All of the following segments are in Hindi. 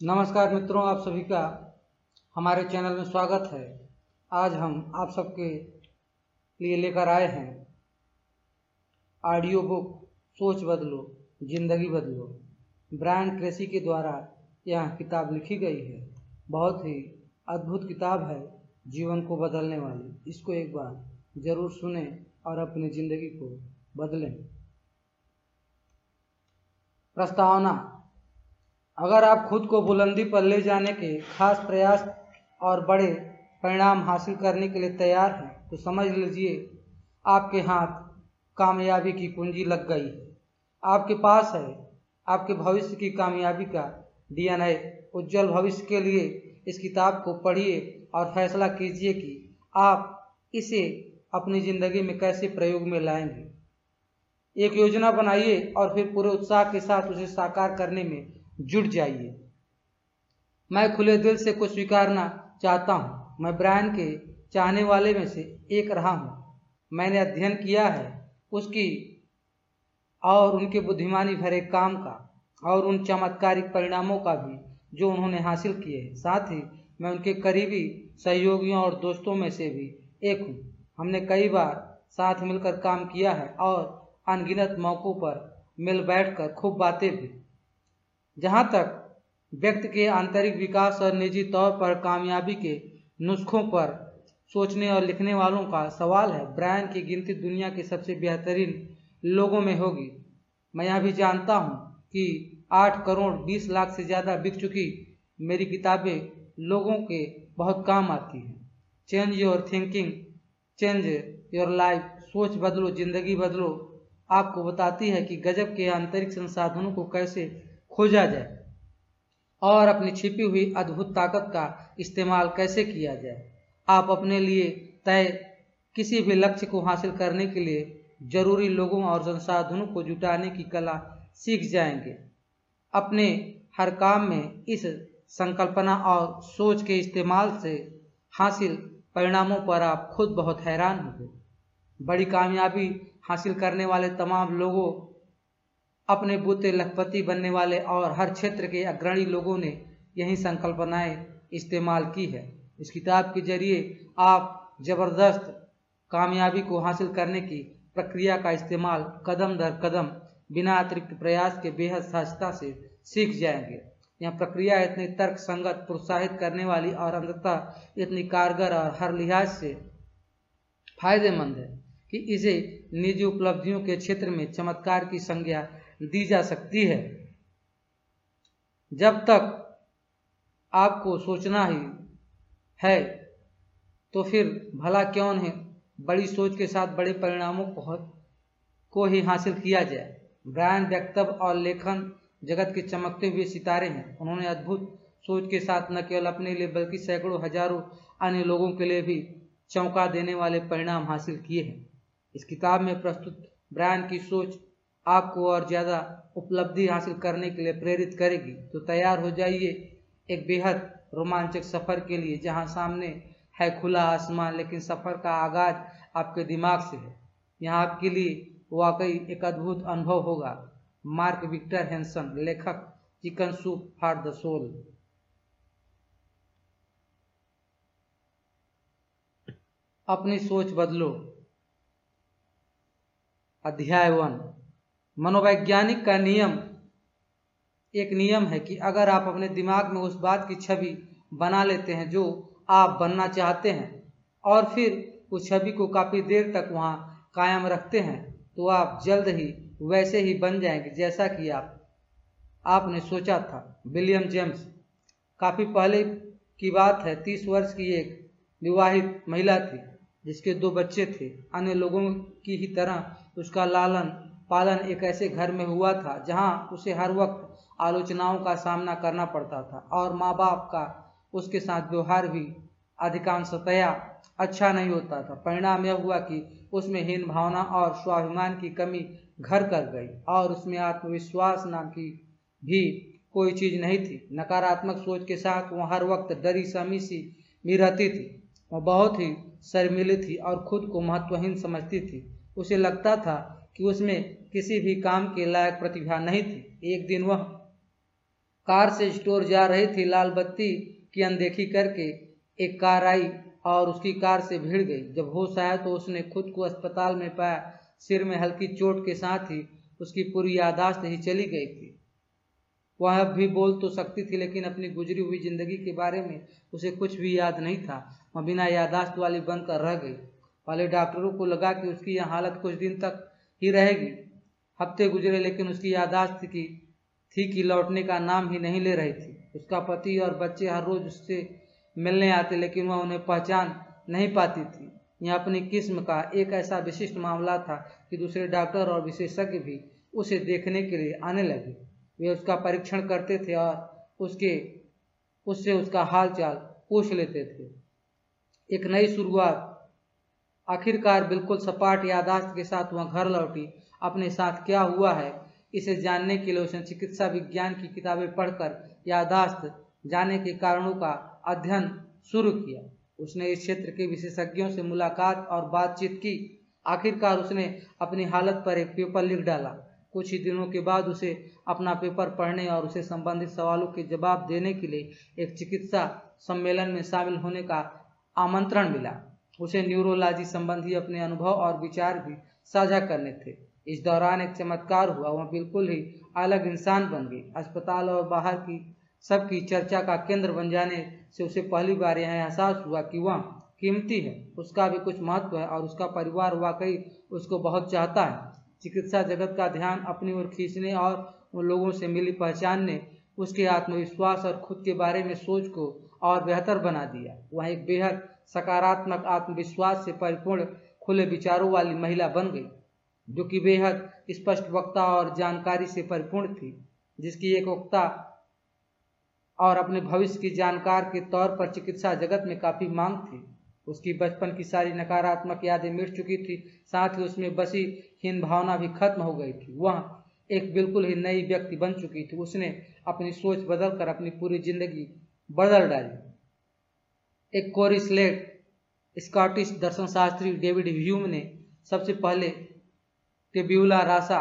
नमस्कार मित्रों, आप सभी का हमारे चैनल में स्वागत है। आज हम आप सबके लिए लेकर आए हैं ऑडियो बुक सोच बदलो, ज़िंदगी बदलो। ब्रायन ट्रेसी के द्वारा यह किताब लिखी गई है। बहुत ही अद्भुत किताब है, जीवन को बदलने वाली। इसको एक बार ज़रूर सुने और अपनी ज़िंदगी को बदलें। प्रस्तावना अगर आप खुद को बुलंदी पर ले जाने के खास प्रयास और बड़े परिणाम हासिल करने के लिए तैयार हैं तो समझ लीजिए आपके हाथ कामयाबी की कुंजी लग गई है। आपके पास है, आपके भविष्य की कामयाबी का डीएनए। उज्जवल भविष्य के लिए इस किताब को पढ़िए और फैसला कीजिए कि आप इसे अपनी ज़िंदगी में कैसे प्रयोग में लाएँगे। एक योजना बनाइए और फिर पूरे उत्साह के साथ उसे साकार करने में जुट जाइए। मैं खुले दिल से कुछ स्वीकारना चाहता हूँ। मैं ब्रायन के चाहने वाले में से एक रहा हूँ। मैंने अध्ययन किया है उसकी और उनके बुद्धिमानी भरे काम का और उन चमत्कारिक परिणामों का भी जो उन्होंने हासिल किए हैं। साथ ही मैं उनके करीबी सहयोगियों और दोस्तों में से भी एक हूँ। हमने कई बार साथ मिलकर काम किया है और अनगिनत मौक़ों पर मिल बैठकर खूब बातें भी जहाँ तक व्यक्ति के आंतरिक विकास और निजी तौर पर कामयाबी के नुस्खों पर सोचने और लिखने वालों का सवाल है, ब्रायन की गिनती दुनिया के सबसे बेहतरीन लोगों में होगी। मैं यह भी जानता हूँ कि आठ करोड़ बीस लाख से ज़्यादा बिक चुकी मेरी किताबें लोगों के बहुत काम आती हैं। Change your thinking, change your life, सोच बदलो, ज़िंदगी बदलो, आपको बताती है कि गजब के आंतरिक संसाधनों को कैसे खोजा जाए। और अपनी छिपी हुई अद्भुत ताकत का इस्तेमाल कैसे किया जाए? आप अपने लिए तय किसी भी लक्ष्य को हासिल करने के लिए ज़रूरी लोगों और संसाधनों को जुटाने की कला सीख जाएँगे। अपने हर काम में इस संकल्पना और सोच के इस्तेमाल से हासिल परिणामों पर आप खुद बहुत हैरान होंगे। बड़ी कामयाबी हासिल करने वाले तमाम लोगों अपने बूते लखपति बनने वाले और हर क्षेत्र के अग्रणी लोगों ने यही संकल्पनाएँ इस्तेमाल की है। इस किताब के ज़रिए आप ज़बरदस्त कामयाबी को हासिल करने की प्रक्रिया का इस्तेमाल कदम दर कदम बिना अतिरिक्त प्रयास के बेहद सहजता से सीख जाएँगे। यह प्रक्रिया इतनी तर्क संगत प्रोत्साहित करने वाली और अंततः इतनी कारगर और हर लिहाज से फ़ायदेमंद है कि इसे निजी उपलब्धियों के क्षेत्र में चमत्कार की संज्ञा दी जा सकती है। जब तक आपको सोचना ही है तो फिर भला क्यों नहीं? बड़ी सोच के साथ बड़े परिणामों को को ही हासिल किया जाए। ब्रायन व्यक्तव्य और लेखन जगत के चमकते हुए सितारे हैं। उन्होंने अद्भुत सोच के साथ न केवल अपने लिए, बल्कि सैकड़ों, हज़ारों अन्य लोगों के लिए भी चौंका देने वाले परिणाम हासिल किए हैं। इस किताब में प्रस्तुत ब्रायन की सोच आपको और ज़्यादा उपलब्धि हासिल करने के लिए प्रेरित करेगी। तो तैयार हो जाइए एक बेहद रोमांचक सफ़र के लिए, जहाँ सामने है खुला आसमान, लेकिन सफ़र का आगाज़ आपके दिमाग से है। यहाँ आपके लिए वाकई एक अद्भुत अनुभव होगा। मार्क विक्टर हैंसन लेखक chicken soup for the soul. अपनी सोच बदलो। अध्याय वन। मनोवैज्ञानिक का नियम, एक नियम है कि अगर आप अपने दिमाग में उस बात की छवि बना लेते हैं जो आप बनना चाहते हैं और फिर उस छवि को काफ़ी देर तक वहाँ कायम रखते हैं तो आप जल्द ही वैसे ही बन जाएँगे जैसा कि आप, आपने सोचा था। विलियम जेम्स, काफ़ी पहले की बात है, तीस वर्ष की एक विवाहित महिला थी जिसके दो बच्चे थे। अन्य लोगों की ही तरह उसका लालन पालन एक ऐसे घर में हुआ था, जहाँ उसे हर वक्त आलोचनाओं का सामना करना पड़ता था और माँ बाप का उसके साथ व्यवहार भी अधिकांशतया अच्छा नहीं होता था। परिणाम यह हुआ कि उसमें हीन भावना और स्वाभिमान की कमी घर कर गई और उसमें आत्मविश्वास नाम की भी कोई चीज़ नहीं थी। नकारात्मक सोच के साथ वह हर वक्त डरी समी सी भी रहती थी। वह बहुत ही शर्मिली थी और खुद को महत्वहीन समझती थी। उसे लगता था कि उसमें किसी भी काम के लायक प्रतिभा नहीं थी। एक दिन वह कार से स्टोर जा रही थी, लाल बत्ती की अनदेखी करके एक कार आई और उसकी कार से भिड़ गई। जब होश आया तो उसने खुद को अस्पताल में पाया। सिर में हल्की चोट के साथ ही उसकी पूरी यादाश्त ही चली गई थी। वह अब भी बोल तो सकती थी, लेकिन अपनी गुजरी हुई ज़िंदगी के बारे में उसे कुछ भी याद नहीं था। वह बिना यादाश्त वाली बनकर रह गई। वाले डॉक्टरों को लगा कि उसकी यह हालत कुछ दिन तक ही रहेगी। हफ़्ते गुजरे, लेकिन उसकी यादाश्त की, थी कि लौटने का नाम ही नहीं ले रही थी। उसका पति और बच्चे हर रोज उससे मिलने आते, लेकिन वह उन्हें पहचान नहीं पाती थी। यह अपनी किस्म का एक ऐसा विशिष्ट मामला था कि दूसरे डॉक्टर और विशेषज्ञ भी उसे देखने के लिए आने लगे। वे उसका परीक्षण करते थे और उसके, उससे उसका हाल चाल पूछ लेते थे। एक नई शुरुआत आखिरकार बिल्कुल सपाट यादाश्त के साथ वह घर लौटी। अपने साथ क्या हुआ है, इसे जानने के लिए उसने चिकित्सा विज्ञान की किताबें पढ़कर यादाश्त जाने के कारणों का अध्ययन शुरू किया। उसने इस क्षेत्र के विशेषज्ञों से मुलाकात और बातचीत की। आखिरकार उसने अपनी हालत पर एक पेपर लिख डाला। कुछ ही दिनों के बाद उसे अपना पेपर पढ़ने और उसे संबंधित सवालों के जवाब देने के लिए एक चिकित्सा सम्मेलन में शामिल होने का आमंत्रण मिला। उसे न्यूरोलॉजी संबंधी अपने अनुभव और विचार भी साझा करने थे। इस दौरान एक चमत्कार हुआ, वह बिल्कुल ही अलग इंसान बन गई। अस्पताल और बाहर की सबकी चर्चा का केंद्र बन जाने से उसे पहली बार यह एहसास हुआ कि वह कीमती है। उसका भी कुछ महत्व है और उसका परिवार वाकई उसको बहुत चाहता है। चिकित्सा जगत का ध्यान अपनी ओर खींचने और उन लोगों से मिली पहचान ने उसके आत्मविश्वास और खुद के बारे में सोच को और बेहतर बना दिया। वह एक बेहद सकारात्मक आत्मविश्वास से परिपूर्ण खुले विचारों वाली महिला बन गई, जो कि बेहद स्पष्ट वक्ता और जानकारी से परिपूर्ण थी, जिसकी एक वक्ता और अपने भविष्य की जानकार के तौर पर चिकित्सा जगत में काफ़ी मांग थी। उसकी बचपन की सारी नकारात्मक यादें मिट चुकी थी, साथ ही उसमें बसी हीन भावना भी खत्म हो गई थी। वह एक बिल्कुल ही नई व्यक्ति बन चुकी थी। उसने अपनी सोच बदल कर अपनी पूरी ज़िंदगी बदल डाली। एक कोरी स्लेट, स्कॉटिश दर्शन शास्त्री डेविड ह्यूम ने सबसे पहले टेब्यूला रासा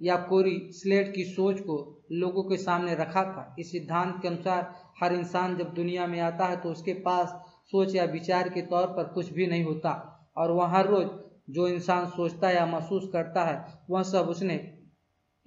या कोरी स्लेट की सोच को लोगों के सामने रखा था। इस सिद्धांत के अनुसार हर इंसान जब दुनिया में आता है तो उसके पास सोच या विचार के तौर पर कुछ भी नहीं होता और वह हर रोज जो इंसान सोचता या महसूस करता है, वह सब उसने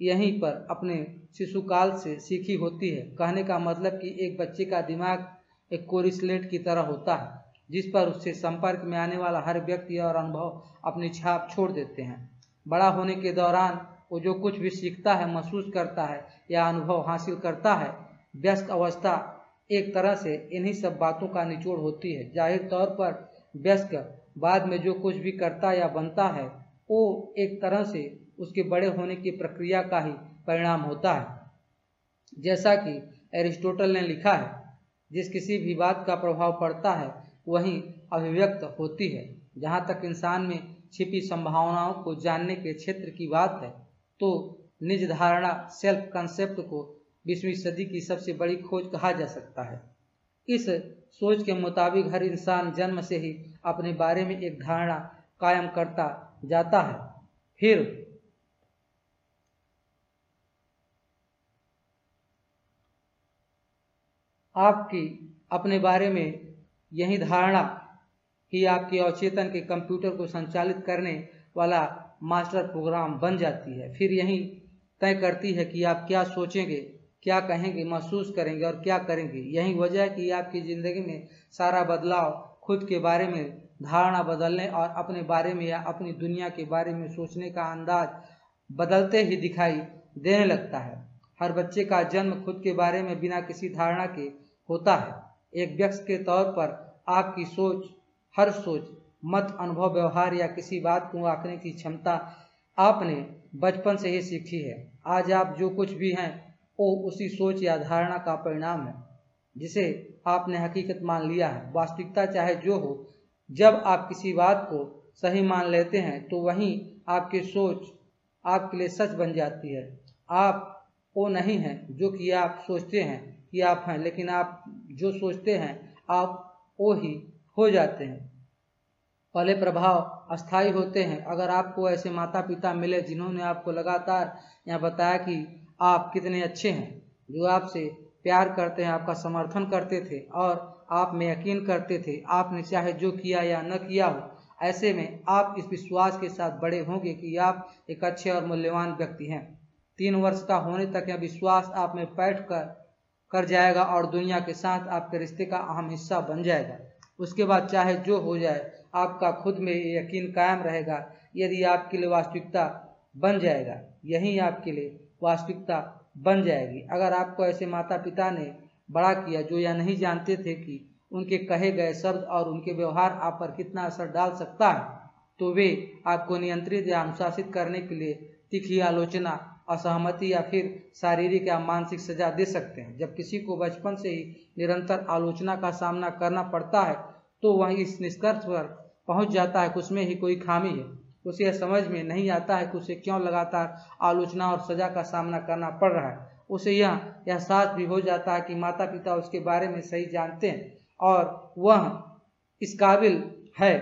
यहीं पर अपने शिशुकाल से सीखी होती है। कहने का मतलब कि एक बच्चे का दिमाग एक कोरिसलेट की तरह होता है, जिस पर उससे संपर्क में आने वाला हर व्यक्ति और अनुभव अपनी छाप छोड़ देते हैं। बड़ा होने के दौरान वो जो कुछ भी सीखता है, महसूस करता है या अनुभव हासिल करता है, व्यस्त अवस्था एक तरह से इन्हीं सब बातों का निचोड़ होती है। ज़ाहिर तौर पर व्यस्क बाद में जो कुछ भी करता या बनता है, वो एक तरह से उसके बड़े होने की प्रक्रिया का ही परिणाम होता है। जैसा कि एरिस्टोटल ने लिखा है जिस किसी भी बात का प्रभाव पड़ता है, वही अभिव्यक्त होती है। जहाँ तक इंसान में छिपी संभावनाओं को जानने के क्षेत्र की बात है तो निज धारणा सेल्फ कंसेप्ट को बीसवीं सदी की सबसे बड़ी खोज कहा जा सकता है। इस सोच के मुताबिक हर इंसान जन्म से ही अपने बारे में एक धारणा कायम करता जाता है। फिर आपकी अपने बारे में यही धारणा ही आपके अवचेतन के कंप्यूटर को संचालित करने वाला मास्टर प्रोग्राम बन जाती है। फिर यही तय करती है कि आप क्या सोचेंगे, क्या कहेंगे, महसूस करेंगे और क्या करेंगे। यही वजह है कि आपकी ज़िंदगी में सारा बदलाव खुद के बारे में, धारणा बदलने और अपने बारे में या अपनी दुनिया के बारे में सोचने का अंदाज बदलते ही दिखाई देने लगता है। हर बच्चे का जन्म खुद के बारे में बिना किसी धारणा के होता है। एक व्यक्ति के तौर पर आपकी सोच, हर सोच, मत, अनुभव, व्यवहार या किसी बात को आंकने की क्षमता आपने बचपन से ही सीखी है। आज आप जो कुछ भी हैं, वो उसी सोच या धारणा का परिणाम है, जिसे आपने हकीकत मान लिया है। वास्तविकता चाहे जो हो, जब आप किसी बात को सही मान लेते हैं तो वहीं आपकी सोच आपके लिए सच बन जाती है। आप वो नहीं हैं जो कि आप सोचते हैं। कि आप हैं, लेकिन आप जो सोचते हैं, आप वो ही हो जाते हैं। पहले प्रभाव अस्थाई होते हैं, अगर आपको ऐसे माता पिता मिले जिन्होंने आपको लगातार यह बताया कि आप कितने अच्छे हैं, जो आपसे प्यार करते हैं, आपका समर्थन करते थे और आप में यकीन करते थे, आपने चाहे जो किया या न किया हो, ऐसे में आप इस विश्वास के साथ बड़े होंगे कि आप एक अच्छे और मूल्यवान व्यक्ति हैं। तीन वर्ष का होने तक यह विश्वास आप में बैठ कर कर जाएगा और दुनिया के साथ आपके रिश्ते का अहम हिस्सा बन जाएगा। उसके बाद चाहे जो हो जाए, आपका खुद में यकीन कायम रहेगा, यदि आपके लिए वास्तविकता बन जाएगा, यही आपके लिए वास्तविकता बन जाएगी। अगर आपको ऐसे माता पिता ने बड़ा किया जो यह नहीं जानते थे कि उनके कहे गए शब्द और उनके व्यवहार आप पर कितना असर डाल सकता है तो वे आपको नियंत्रित या अनुशासित करने के लिए तीखी आलोचना असहमति या फिर शारीरिक या मानसिक सजा दे सकते हैं। जब किसी को बचपन से ही निरंतर आलोचना का सामना करना पड़ता है तो वह इस निष्कर्ष पर पहुँच जाता है कि उसमें ही कोई खामी है। उसे यह समझ में नहीं आता है कि उसे क्यों लगातार आलोचना और सजा का सामना करना पड़ रहा है। उसे यह एहसास भी हो जाता है कि माता पिता उसके बारे में सही जानते हैं और वह इस काबिल है।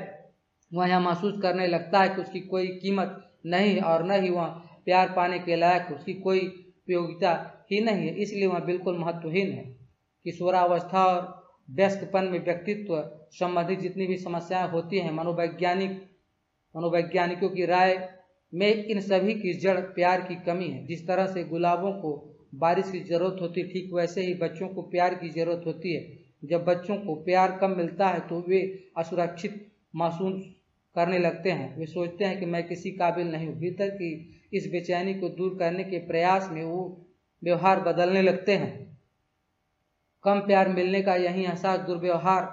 वह यह महसूस करने लगता है कि उसकी कोई कीमत नहीं और न ही वह प्यार पाने के लायक उसकी कोई उपयोगिता ही नहीं है, इसलिए वह बिल्कुल महत्वहीन है किशोरावस्था और व्यस्तपन में व्यक्तित्व संबंधित जितनी भी समस्याएँ होती हैं, मनोवैज्ञानिक, मनोवैज्ञानिकों की राय में इन सभी की जड़ प्यार की कमी है। जिस तरह से गुलाबों को बारिश की ज़रूरत होती है ठीक वैसे ही बच्चों को प्यार की ज़रूरत होती है। जब बच्चों को प्यार कम मिलता है तो वे असुरक्षित महसूस करने लगते हैं। वे सोचते हैं कि मैं किसी काबिल नहीं हूँ। भीतर की इस बेचैनी को दूर करने के प्रयास में वो व्यवहार बदलने लगते हैं। कम प्यार मिलने का यही एहसास दुर्व्यवहार,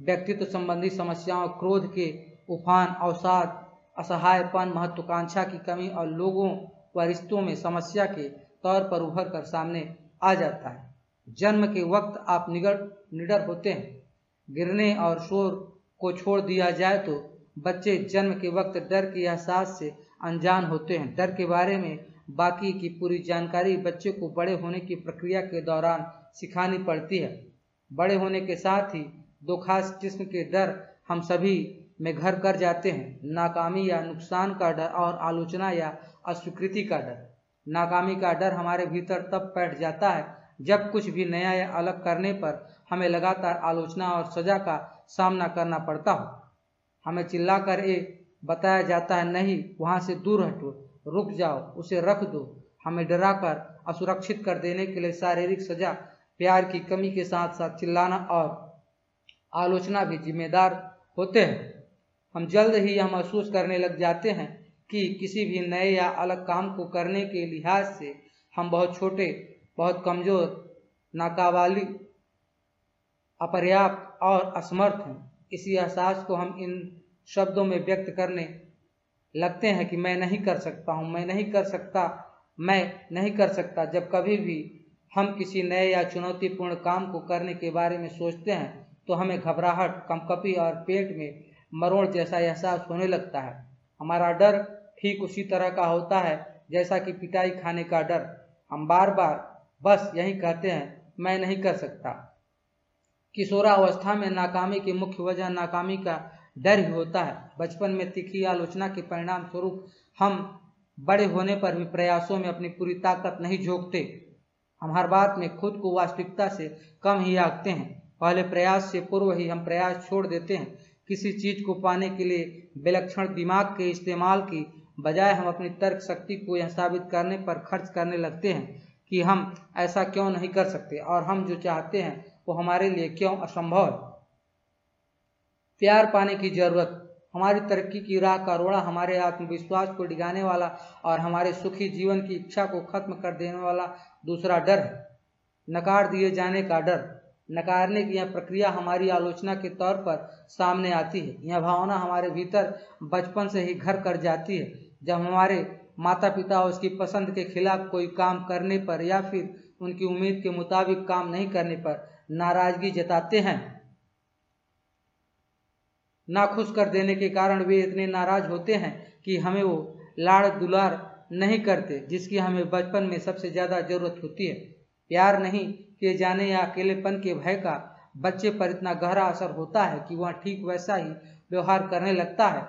व्यक्तित्व संबंधी समस्याओं, क्रोध के उफान, अवसाद, असहायपन, महत्वाकांक्षा की कमी और लोगों व रिश्तों में समस्या के तौर पर उभर कर सामने आ जाता है। जन्म के वक्त आप निगड़ निडर होते हैं। गिरने और शोर को छोड़ दिया जाए तो बच्चे जन्म के वक्त डर के एहसास से अनजान होते हैं। डर के बारे में बाकी की पूरी जानकारी बच्चे को बड़े होने की प्रक्रिया के दौरान सिखानी पड़ती है। बड़े होने के साथ ही दो खास किस्म के डर हम सभी में घर कर जाते हैं। नाकामी या नुकसान का डर और आलोचना या अस्वीकृति का डर। नाकामी का डर हमारे भीतर तब बैठ जाता है जब कुछ भी नया या अलग करने पर हमें लगातार आलोचना और सजा का सामना करना पड़ता हो। हमें चिल्लाकर ये बताया जाता है नहीं, वहाँ से दूर हटो, रुक जाओ, उसे रख दो। हमें डराकर असुरक्षित कर देने के लिए शारीरिक सजा, प्यार की कमी के साथ साथ चिल्लाना और आलोचना भी जिम्मेदार होते हैं। हम जल्द ही यह महसूस करने लग जाते हैं कि किसी भी नए या अलग काम को करने के लिहाज से हम बहुत छोटे, बहुत कमज़ोर नाकावाली अपर्याप्त और असमर्थ हैं। इसी एहसास को हम इन शब्दों में व्यक्त करने लगते हैं कि मैं नहीं कर सकता हूँ, मैं नहीं कर सकता, मैं नहीं कर सकता। जब कभी भी हम किसी नए या चुनौतीपूर्ण काम को करने के बारे में सोचते हैं तो हमें घबराहट, कमकपी और पेट में मरोड़ जैसा एहसास होने लगता है। हमारा डर ठीक उसी तरह का होता है जैसा कि पिटाई खाने का डर। हम बार बार बस यही कहते हैं, मैं नहीं कर सकता। किशोरावस्था में नाकामी की मुख्य वजह नाकामी का डर ही होता है। बचपन में तीखी आलोचना के परिणाम स्वरूप हम बड़े होने पर भी प्रयासों में अपनी पूरी ताकत नहीं झोंकते। हम हर बात में खुद को वास्तविकता से कम ही आंकते हैं। पहले प्रयास से पूर्व ही हम प्रयास छोड़ देते हैं। किसी चीज़ को पाने के लिए विलक्षण दिमाग के इस्तेमाल की बजाय हम अपनी तर्क शक्ति को यह साबित करने पर खर्च करने लगते हैं कि हम ऐसा क्यों नहीं कर सकते और हम जो चाहते हैं वो हमारे लिए क्यों असंभव है। प्यार पाने की ज़रूरत, हमारी तरक्की की राह का रोड़ा, हमारे आत्मविश्वास को डिगाने वाला और हमारे सुखी जीवन की इच्छा को खत्म कर देने वाला दूसरा डर है। नकार दिए जाने का डर, नकारने की यह प्रक्रिया हमारी आलोचना के तौर पर सामने आती है। यह भावना हमारे भीतर बचपन से ही घर कर जाती है। जब हमारे माता पिता उसकी पसंद के खिलाफ कोई काम करने पर या फिर उनकी उम्मीद के मुताबिक काम नहीं करने पर नाराज़गी जताते हैं नाखुश कर देने के कारण वे इतने नाराज़ होते हैं कि हमें वो लाड़ दुलार नहीं करते, जिसकी हमें बचपन में सबसे ज़्यादा ज़रूरत होती है। प्यार नहीं किए जाने या अकेलेपन के भय का बच्चे पर इतना गहरा असर होता है कि वह ठीक वैसा ही व्यवहार करने लगता है,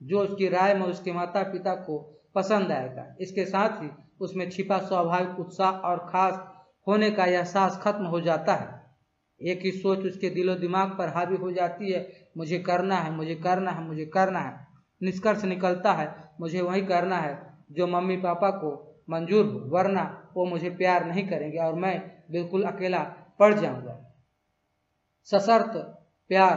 जो उसकी राय में उसके माता पिता को पसंद आएगा। इसके साथ ही उसमें छिपा स्वाभाविक उत्साह और खास होने का एहसास खत्म हो जाता है। एक ही सोच उसके दिलो दिमाग पर हावी हो जाती है, मुझे करना है, मुझे करना है, मुझे करना है। निष्कर्ष निकलता है, मुझे वही करना है जो मम्मी पापा को मंजूर हो, वरना वो मुझे प्यार नहीं करेंगे और मैं बिल्कुल अकेला पड़ जाऊँगा। सशर्त प्यार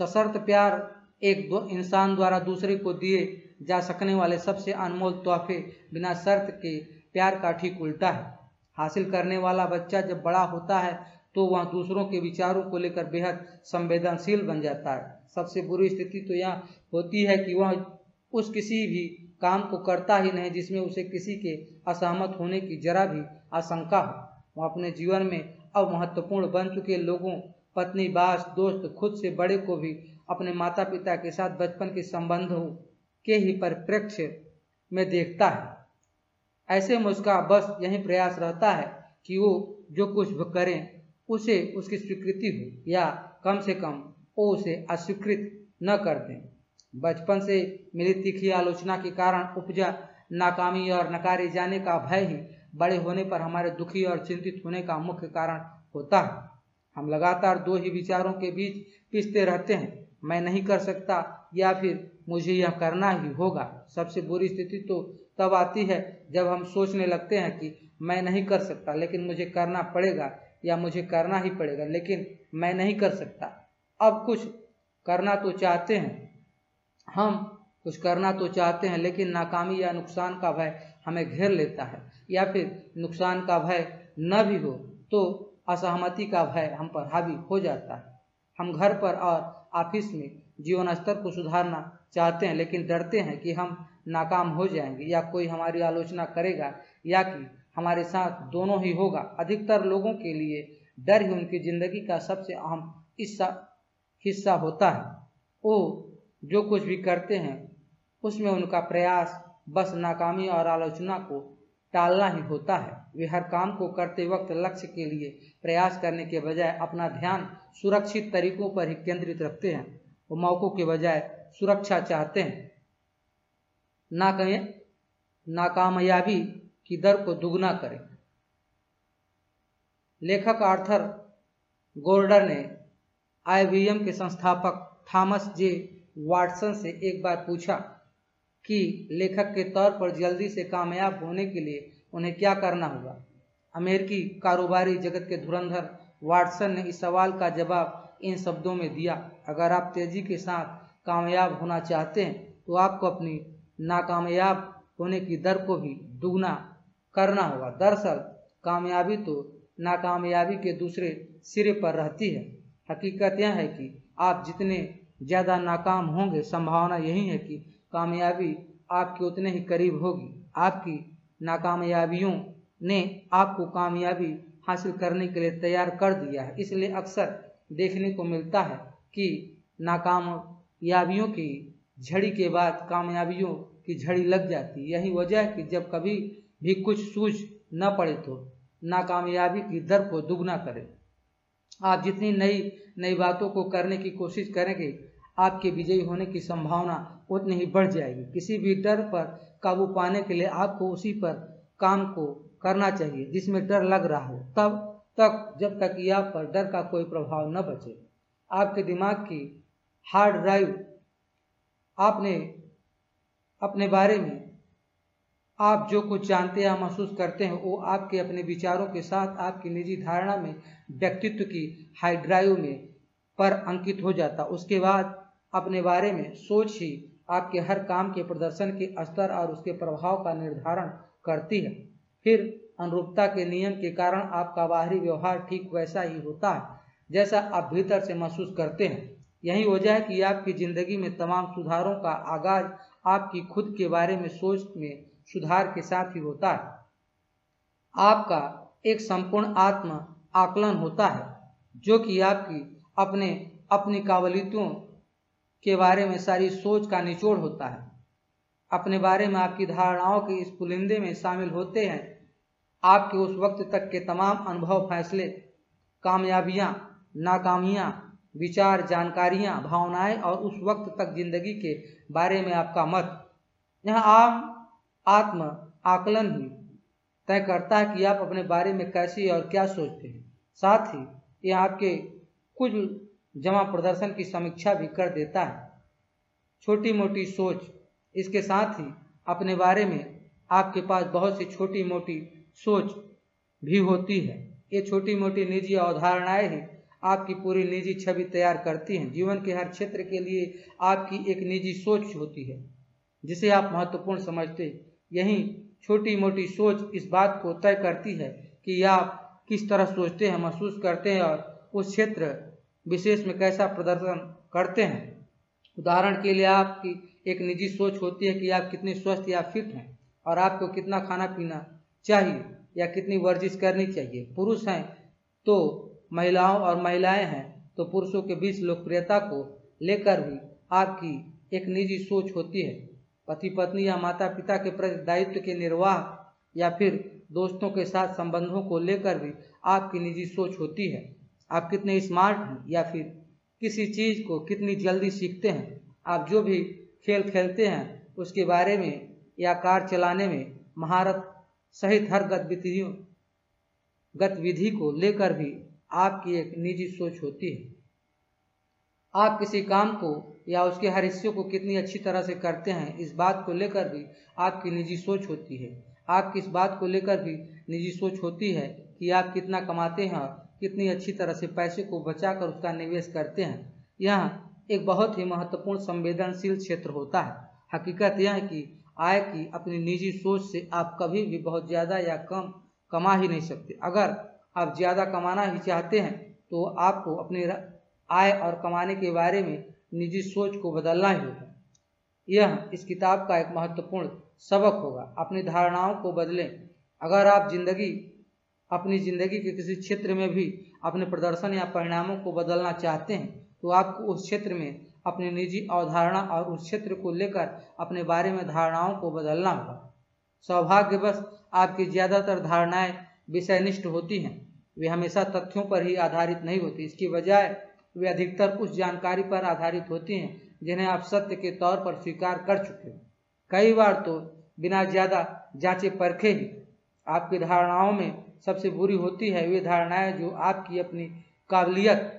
सशर्त प्यार एक दो इंसान द्वारा दूसरे को दिए जा सकने वाले सबसे अनमोल तोहफे बिना शर्त के प्यार का ठीक उल्टा है। हासिल करने वाला बच्चा जब बड़ा होता है तो वह दूसरों के विचारों को लेकर बेहद संवेदनशील बन जाता है। सबसे बुरी स्थिति तो यह होती है कि वह उस किसी भी काम को करता ही नहीं जिसमें उसे किसी के असहमत होने की जरा भी आशंका हो। वह अपने जीवन में अब महत्वपूर्ण बन चुके लोगों, पत्नी, बास, दोस्त, खुद से बड़े को भी अपने माता पिता के साथ बचपन के संबंधों के ही परिप्रेक्ष्य में देखता है। ऐसे में उसका बस यही प्रयास रहता है कि वो जो कुछ करें उसे उसकी स्वीकृति हो, या कम से कम वो उसे अस्वीकृत न कर दें। बचपन से मिली तीखी आलोचना के कारण उपजा, नाकामी और नकारे जाने का भय ही बड़े होने पर हमारे दुखी और चिंतित होने का मुख्य कारण होता है। हम लगातार दो ही विचारों के बीच पिसते रहते हैं। मैं नहीं कर सकता, या फिर मुझे यह करना ही होगा। सबसे बुरी स्थिति तो तब आती है जब हम सोचने लगते हैं कि मैं नहीं कर सकता, लेकिन मुझे करना पड़ेगा। या मुझे करना ही पड़ेगा, लेकिन मैं नहीं कर सकता। अब कुछ करना तो चाहते हैं। हम कुछ करना तो चाहते हैं, लेकिन नाकामी या नुकसान का भय हमें घेर लेता है, या फिर नुकसान का भय न भी हो तो असहमति का भय हम पर हावी हो जाता है। हम घर पर और ऑफ़िस में जीवन स्तर को सुधारना चाहते हैं, लेकिन डरते हैं कि हम नाकाम हो जाएँगे, या कोई हमारी आलोचना करेगा, या कि हमारे साथ दोनों ही होगा। अधिकतर लोगों के लिए डर ही उनकी ज़िंदगी का सबसे अहम हिस्सा हिस्सा होता है। वो जो कुछ भी करते हैं, उसमें उनका प्रयास, बस नाकामी और आलोचना को टालना ही होता है। वे हर काम को करते वक्त लक्ष्य के लिए प्रयास करने के बजाय अपना ध्यान सुरक्षित तरीकों पर ही केंद्रित रखते हैं वो मौक़ों के बजाय सुरक्षा चाहते हैं। नाकामयाबी की दर को दुगना करें। लेखक आर्थर गोल्डर ने आईबीएम के संस्थापक थॉमस जे वाटसन से एक बार पूछा कि लेखक के तौर पर जल्दी से कामयाब होने के लिए उन्हें क्या करना होगा? अमेरिकी कारोबारी जगत के धुरंधर वाटसन ने इस सवाल का जवाब इन शब्दों में दिया, अगर आप तेज़ी के साथ कामयाब होना चाहते हैं तो आपको अपनी नाकामयाब होने की दर को भी दुगना करना होगा। दरअसल कामयाबी तो नाकामयाबी के दूसरे सिरे पर रहती है। हकीकत यह है कि आप जितने ज़्यादा नाकाम होंगे, संभावना यही है कि कामयाबी आपके उतने ही करीब होगी। आपकी नाकामयाबियों ने आपको कामयाबी हासिल करने के लिए तैयार कर दिया है। इसलिए अक्सर देखने को मिलता है कि नाकामयाबियों की झड़ी के बाद कामयाबियों की झड़ी लग जाती यही वजह है कि जब कभी भी कुछ सूझ न पड़े तो नाकामयाबी की दर को दुगना करें। आप जितनी नई नई बातों को करने की कोशिश करेंगे, आपके विजयी होने की संभावना उतनी ही बढ़ जाएगी। किसी भी डर पर काबू पाने के लिए आपको उसी पर काम को करना चाहिए, जिसमें डर लग रहा हो। तब तक जब तक यह पर डर का कोई प्रभाव न बचे। आपके दिमाग की हार्ड ड्राइव आपने, अपने बारे में आप जो कुछ जानते हैं महसूस करते हैं, वो आपके अपने विचारों के साथ आपकी निजी धारणा में, व्यक्तित्व की हाइड्राइव में पर अंकित हो जाता। उसके बाद अपने बारे में सोच ही आपके हर काम के प्रदर्शन के स्तर और उसके प्रभाव का निर्धारण करती है। फिर अनुरूपता के नियम के कारण आपका बाहरी व्यवहार ठीक वैसा ही होता है, जैसा आप भीतर से महसूस करते हैं। यही वजह है कि आपकी ज़िंदगी में तमाम सुधारों का आगाज़ आपकी खुद के बारे में सोच में सुधार के साथ ही होता है। आपका एक संपूर्ण आत्म आकलन होता है, जो कि आपकी अपने अपनी काबलियतों के बारे में सारी सोच का निचोड़ होता है। अपने बारे में आपकी धारणाओं के इस पुलिंदे में शामिल होते हैं। आपके उस वक्त तक के तमाम अनुभव, फैसले, कामयाबियाँ, नाकामियाँ, विचार, जानकारियाँ, भावनाएँ और उस वक्त तक ज़िंदगी के बारे में आपका मत। यह आम आत्म, आकलन ही तय करता है कि आप अपने बारे में कैसे और क्या सोचते हैं। साथ ही, यह आपके कुछ जमा प्रदर्शन की समीक्षा भी कर देता है। छोटी मोटी सोच, इसके साथ ही अपने बारे में आपके पास बहुत सी छोटी मोटी सोच भी होती है। ये छोटी मोटी निजी अवधारणाएँ ही आपकी पूरी निजी छवि तैयार करती हैं। जीवन के हर क्षेत्र के लिए आपकी एक निजी सोच होती है, जिसे आप महत्वपूर्ण समझते यही छोटी मोटी सोच इस बात को तय करती है कि आप किस तरह सोचते हैं, महसूस करते हैं और उस क्षेत्र विशेष में कैसा प्रदर्शन करते हैं। उदाहरण के लिए आपकी एक निजी सोच होती है कि आप कितने स्वस्थ या फिट हैं और आपको कितना खाना पीना चाहिए या कितनी वर्जिश करनी चाहिए। पुरुष हैं तो महिलाओं और महिलाएँ हैं तो पुरुषों के बीच लोकप्रियता को लेकर भी आपकी एक निजी सोच होती है। पति पत्नी या माता पिता के प्रति दायित्व के निर्वाह या फिर दोस्तों के साथ संबंधों को लेकर भी आपकी निजी सोच होती है। आप कितने स्मार्ट हैं या फिर किसी चीज़ को कितनी जल्दी सीखते हैं? आप जो भी खेल खेलते हैं, उसके बारे में या कार चलाने में महारत सहित हर गतिविधियों, गतिविधि को लेकर भी आपकी एक निजी सोच होती है। आप किसी काम को या उसके हर हिस्से को कितनी अच्छी तरह से करते हैं, इस बात को लेकर भी आपकी निजी सोच होती है। आपकी इस बात को लेकर भी निजी सोच होती है कि आप कितना कमाते हैं और कितनी अच्छी तरह से पैसे को बचाकर उसका निवेश करते हैं। यह एक बहुत ही महत्वपूर्ण संवेदनशील क्षेत्र होता है। हकीकत यह है कि आय की अपनी निजी सोच से आप कभी भी बहुत ज़्यादा या कम कमा ही नहीं सकते। अगर आप ज़्यादा कमाना ही चाहते हैं तो आपको अपनी आय और कमाने के बारे में निजी सोच को बदलना ही होगा। यह इस किताब का एक महत्वपूर्ण सबक होगा। अपनी धारणाओं को बदलें। अगर आप ज़िंदगी, अपनी ज़िंदगी के किसी क्षेत्र में भी अपने प्रदर्शन या परिणामों को बदलना चाहते हैं तो आपको उस क्षेत्र में अपनी निजी अवधारणा और उस क्षेत्र को लेकर अपने बारे में धारणाओं को बदलना होगा। सौभाग्यवश, आपकी ज़्यादातर धारणाएँ विषयनिष्ठ होती हैं। वे हमेशा तथ्यों पर ही आधारित नहीं होती। इसकी बजाय वे अधिकतर उस जानकारी पर आधारित होती हैं, जिन्हें आप सत्य के तौर पर स्वीकार कर चुके हो। कई बार तो बिना ज़्यादा जांचे परखे ही आपकी धारणाओं में सबसे बुरी होती है वे धारणाएँ जो आपकी अपनी काबिलियत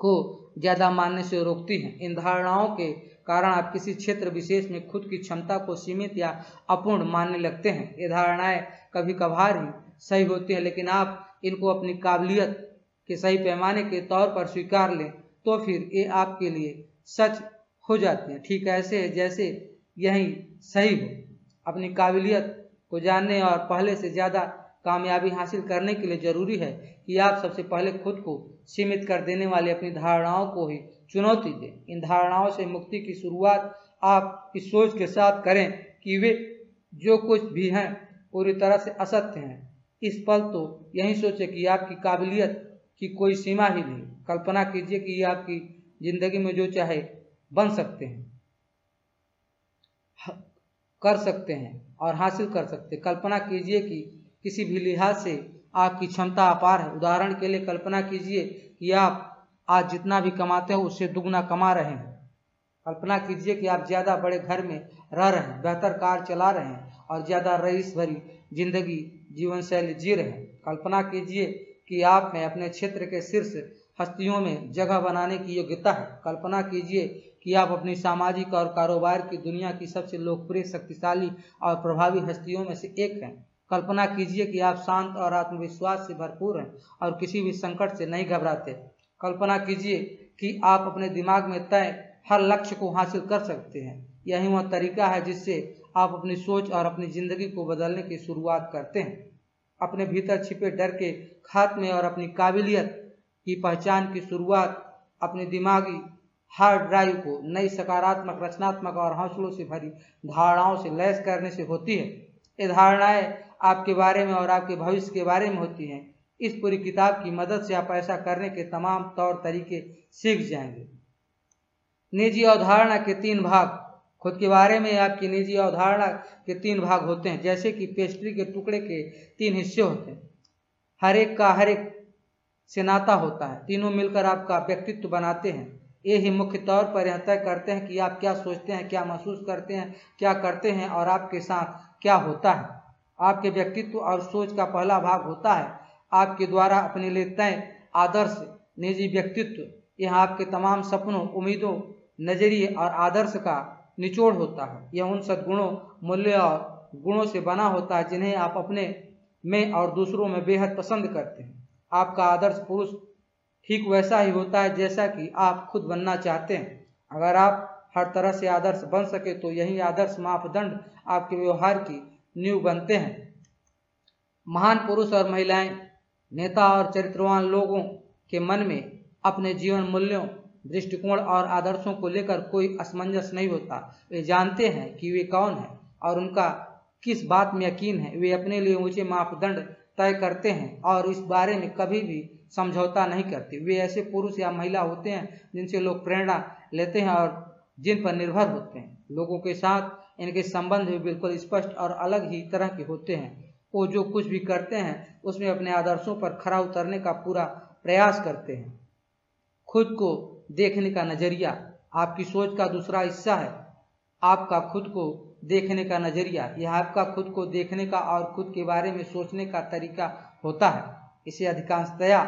को ज़्यादा मानने से रोकती हैं। इन धारणाओं के कारण आप किसी क्षेत्र विशेष में खुद की क्षमता को सीमित या अपूर्ण मानने लगते हैं। ये धारणाएँ कभी कभार ही सही होती हैं, लेकिन आप इनको अपनी काबिलियत के सही पैमाने के तौर पर स्वीकार लें तो फिर ये आपके लिए सच हो जाती हैं। ठीक ऐसे है जैसे यही सही हो। अपनी काबिलियत को जानने और पहले से ज़्यादा कामयाबी हासिल करने के लिए ज़रूरी है कि आप सबसे पहले खुद को सीमित कर देने वाली अपनी धारणाओं को ही चुनौती दें। इन धारणाओं से मुक्ति की शुरुआत आप इस सोच के साथ करें कि वे जो कुछ भी हैं, पूरी तरह से असत्य हैं। इस पल तो यही सोचें कि आपकी काबिलियत की कोई सीमा ही नहीं। कल्पना कीजिए कि ये आपकी ज़िंदगी में जो चाहे बन सकते हैं। कर सकते हैं और हासिल कर सकते हैं। कल्पना कीजिए कि किसी भी लिहाज से आपकी क्षमता अपार है। उदाहरण के लिए कल्पना कीजिए कि आप आज जितना भी कमाते हो, उससे दुगना कमा रहे हैं। कल्पना कीजिए कि आप ज़्यादा बड़े घर में रह रहे हैं, बेहतर कार चला रहे हैं और ज़्यादा रईस भरी ज़िंदगी, जीवन शैली जी रहे हैं। कल्पना कीजिए कि आप में अपने क्षेत्र के शीर्ष हस्तियों में जगह बनाने की योग्यता है। कल्पना कीजिए कि आप अपनी सामाजिक और कारोबार की दुनिया की सबसे लोकप्रिय, शक्तिशाली और प्रभावी हस्तियों में से एक हैं। कल्पना कीजिए कि आप शांत और आत्मविश्वास से भरपूर हैं और किसी भी संकट से नहीं घबराते। कल्पना कीजिए कि आप अपने दिमाग में तय हर लक्ष्य को हासिल कर सकते हैं। यही वह तरीका है जिससे आप अपनी सोच और अपनी ज़िंदगी को बदलने की शुरुआत करते हैं। अपने भीतर छिपे डर के खात्मे और अपनी काबिलियत की पहचान की शुरुआत अपने दिमागी हार्ड ड्राइव को नई सकारात्मक, रचनात्मक और हौसलों से भरी धारणाओं से लैस करने से होती है। ये धारणाएँ आपके बारे में और आपके भविष्य के बारे में होती हैं। इस पूरी किताब की मदद से आप ऐसा करने के तमाम तौर तरीके सीख जाएँगे। निजी अवधारणा के तीन भाग। खुद के बारे में आपकी निजी अवधारणा के तीन भाग होते हैं, जैसे कि पेस्ट्री के टुकड़े के तीन हिस्से होते हैं। हर एक का, हर एक से नाता होता है। तीनों मिलकर आपका व्यक्तित्व बनाते हैं। ये ही मुख्य तौर पर यह तय करते हैं कि आप क्या सोचते हैं, क्या महसूस करते हैं, क्या करते हैं और आपके साथ क्या होता है। आपके व्यक्तित्व और सोच का पहला भाग होता है। आपके द्वारा अपने लिए तय, आदर्श, निजी व्यक्तित्व। यह आपके तमाम सपनों, उम्मीदों, नज़रिए और आदर्श का निचोड़ होता है। यह उन सद्गुणों, मूल्य और गुणों से बना होता है जिन्हें आप अपने में और दूसरों में बेहद पसंद करते हैं। आपका आदर्श पुरुष ठीक वैसा ही होता है जैसा कि आप खुद बनना चाहते हैं। अगर आप हर तरह से आदर्श बन सके तो यही आदर्श मापदंड आपके व्यवहार की नींव बनते हैं। महान पुरुष और महिलाएँ, नेता और चरित्रवान लोगों के मन में अपने जीवन मूल्यों, दृष्टिकोण और आदर्शों को लेकर कोई असमंजस नहीं होता। वे जानते हैं कि वे कौन है और उनका किस बात में यकीन है? वे अपने लिए ऊँचे मापदंड तय करते हैं और इस बारे में कभी भी समझौता नहीं करते। वे ऐसे पुरुष या महिला होते हैं जिनसे लोग प्रेरणा लेते हैं और जिन पर निर्भर होते हैं। लोगों के साथ इनके संबंध भी बिल्कुल स्पष्ट और अलग ही तरह के होते हैं। वो जो कुछ भी करते हैं, उसमें अपने आदर्शों पर खरा उतरने का पूरा प्रयास करते हैं। खुद को देखने का नज़रिया आपकी सोच का दूसरा हिस्सा है। आपका खुद को देखने का नज़रिया, यह आपका खुद को देखने का और खुद के बारे में सोचने का तरीका होता है। इसे अधिकांशतया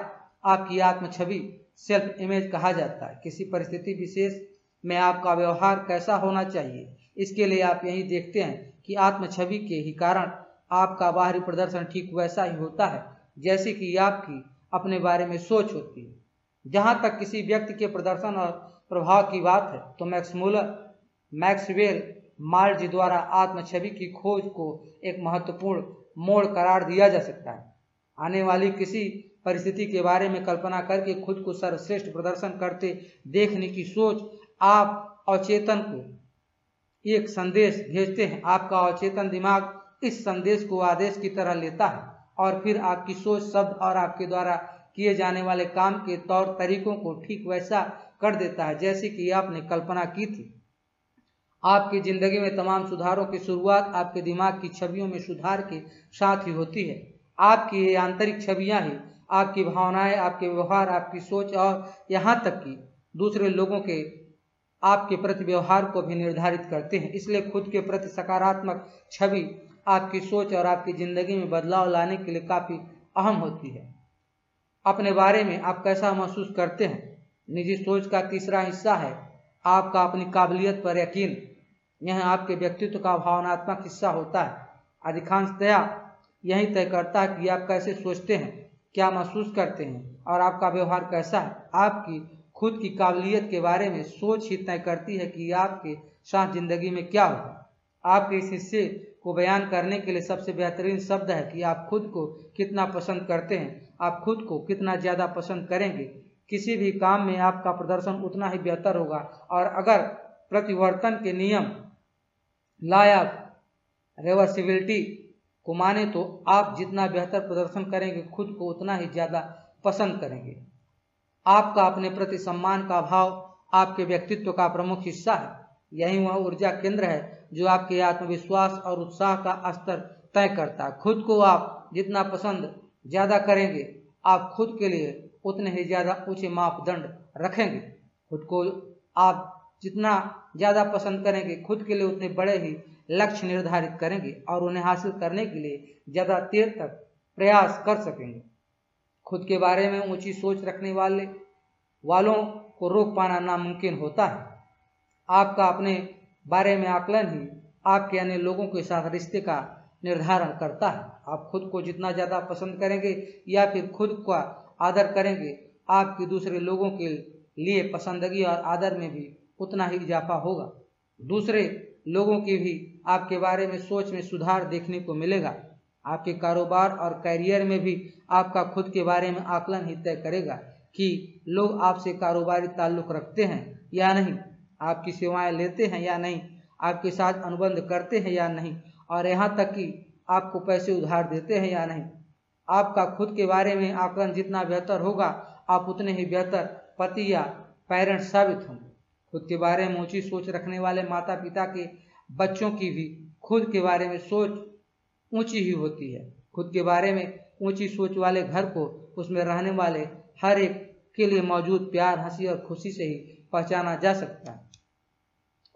आपकी आत्म छवि सेल्फ इमेज कहा जाता है। किसी परिस्थिति विशेष में आपका व्यवहार कैसा होना चाहिए, इसके लिए आप यही देखते हैं कि आत्म छवि के ही कारण आपका बाहरी प्रदर्शन ठीक वैसा ही होता है, जैसे कि आपकी अपने बारे में सोच होती है। जहाँ तक किसी व्यक्ति के प्रदर्शन और प्रभाव की बात है तो मैक्समूलर मैक्सवेल मार्ज द्वारा आत्म छवि की खोज को एक महत्वपूर्ण मोड़ करार दिया जा सकता है। आने वाली किसी परिस्थिति के बारे में कल्पना करके खुद को सर्वश्रेष्ठ प्रदर्शन करते देखने की सोच आप अवचेतन को एक संदेश भेजते हैं। आपका अवचेतन दिमाग इस संदेश को आदेश की तरह लेता है और फिर आपकी सोच शब्द और आपके द्वारा किए जाने वाले काम के तौर तरीकों को ठीक वैसा कर देता है, जैसे कि आपने कल्पना की थी। आपकी ज़िंदगी में तमाम सुधारों की शुरुआत आपके दिमाग की छवियों में सुधार के साथ ही होती है। आपकी ये आंतरिक छवियाँ ही। आपकी भावनाएँ, आपके व्यवहार, आपकी सोच और यहाँ तक कि दूसरे लोगों के आपके प्रति व्यवहार को भी निर्धारित करते हैं। इसलिए खुद के प्रति सकारात्मक छवि आपकी सोच और आपकी ज़िंदगी में बदलाव लाने के लिए काफ़ी अहम होती है। अपने बारे में आप कैसा महसूस करते हैं? निजी सोच का तीसरा हिस्सा है। आपका अपनी काबिलियत पर यकीन। यह आपके व्यक्तित्व का भावनात्मक हिस्सा होता है। अधिकांशतया यही तय करता है कि आप कैसे सोचते हैं, क्या महसूस करते हैं और आपका व्यवहार कैसा है। आपकी खुद की काबिलियत के बारे में सोच ही तय करती है कि आपके साथ ज़िंदगी में क्या होगा आपके इस हिस्से को बयान करने के लिए सबसे बेहतरीन शब्द है कि आप खुद को कितना पसंद करते हैं, आप खुद को कितना ज़्यादा पसंद करेंगे। किसी भी काम में आपका प्रदर्शन उतना ही बेहतर होगा और अगर प्रतिवर्तन के नियम लायक रेवर्सिबिलिटी को माने तो आप जितना बेहतर प्रदर्शन करेंगे, खुद को उतना ही ज़्यादा पसंद करेंगे। आपका अपने प्रति सम्मान का भाव, आपके व्यक्तित्व का प्रमुख हिस्सा है। यही वह ऊर्जा केंद्र है जो आपके आत्मविश्वास और उत्साह का स्तर तय करता है। खुद को आप जितना पसंद ज़्यादा करेंगे, आप खुद के लिए उतने ही ज़्यादा ऊँचे मापदंड रखेंगे। खुद को आप जितना ज़्यादा पसंद करेंगे खुद के लिए, उतने बड़े ही लक्ष्य निर्धारित करेंगे और उन्हें हासिल करने के लिए ज़्यादा देर तक प्रयास कर सकेंगे। खुद के बारे में ऊँची सोच रखने वाले, वालों को रोक पाना नामुमकिन होता है। आपका अपने बारे में आकलन ही आपके अन्य लोगों के साथ रिश्ते का निर्धारण करता है। आप खुद को जितना ज़्यादा पसंद करेंगे या फिर खुद का आदर करेंगे, आपकी दूसरे लोगों के लिए पसंदगी और आदर में भी उतना ही इजाफा होगा। दूसरे, लोगों की भी आपके बारे में सोच में सुधार देखने को मिलेगा। आपके कारोबार और कैरियर में भी आपका खुद के बारे में आकलन ही तय करेगा कि लोग आपसे कारोबारी ताल्लुक रखते हैं या नहीं। आपकी सेवाएँ लेते हैं या नहीं। आपके साथ अनुबंध करते हैं या नहीं। और यहाँ तक कि आपको पैसे उधार देते हैं या नहीं। आपका खुद के बारे में आकलन जितना बेहतर होगा, आप उतने ही बेहतर पति या पेरेंट्स साबित होंगे। खुद के बारे में ऊँची सोच रखने वाले माता पिता के बच्चों की भी खुद के बारे में सोच ऊँची ही होती है। खुद के बारे में ऊँची सोच वाले घर को उसमें रहने वाले हर एक के लिए मौजूद प्यार, हँसी और खुशी से ही पहचाना जा सकता है।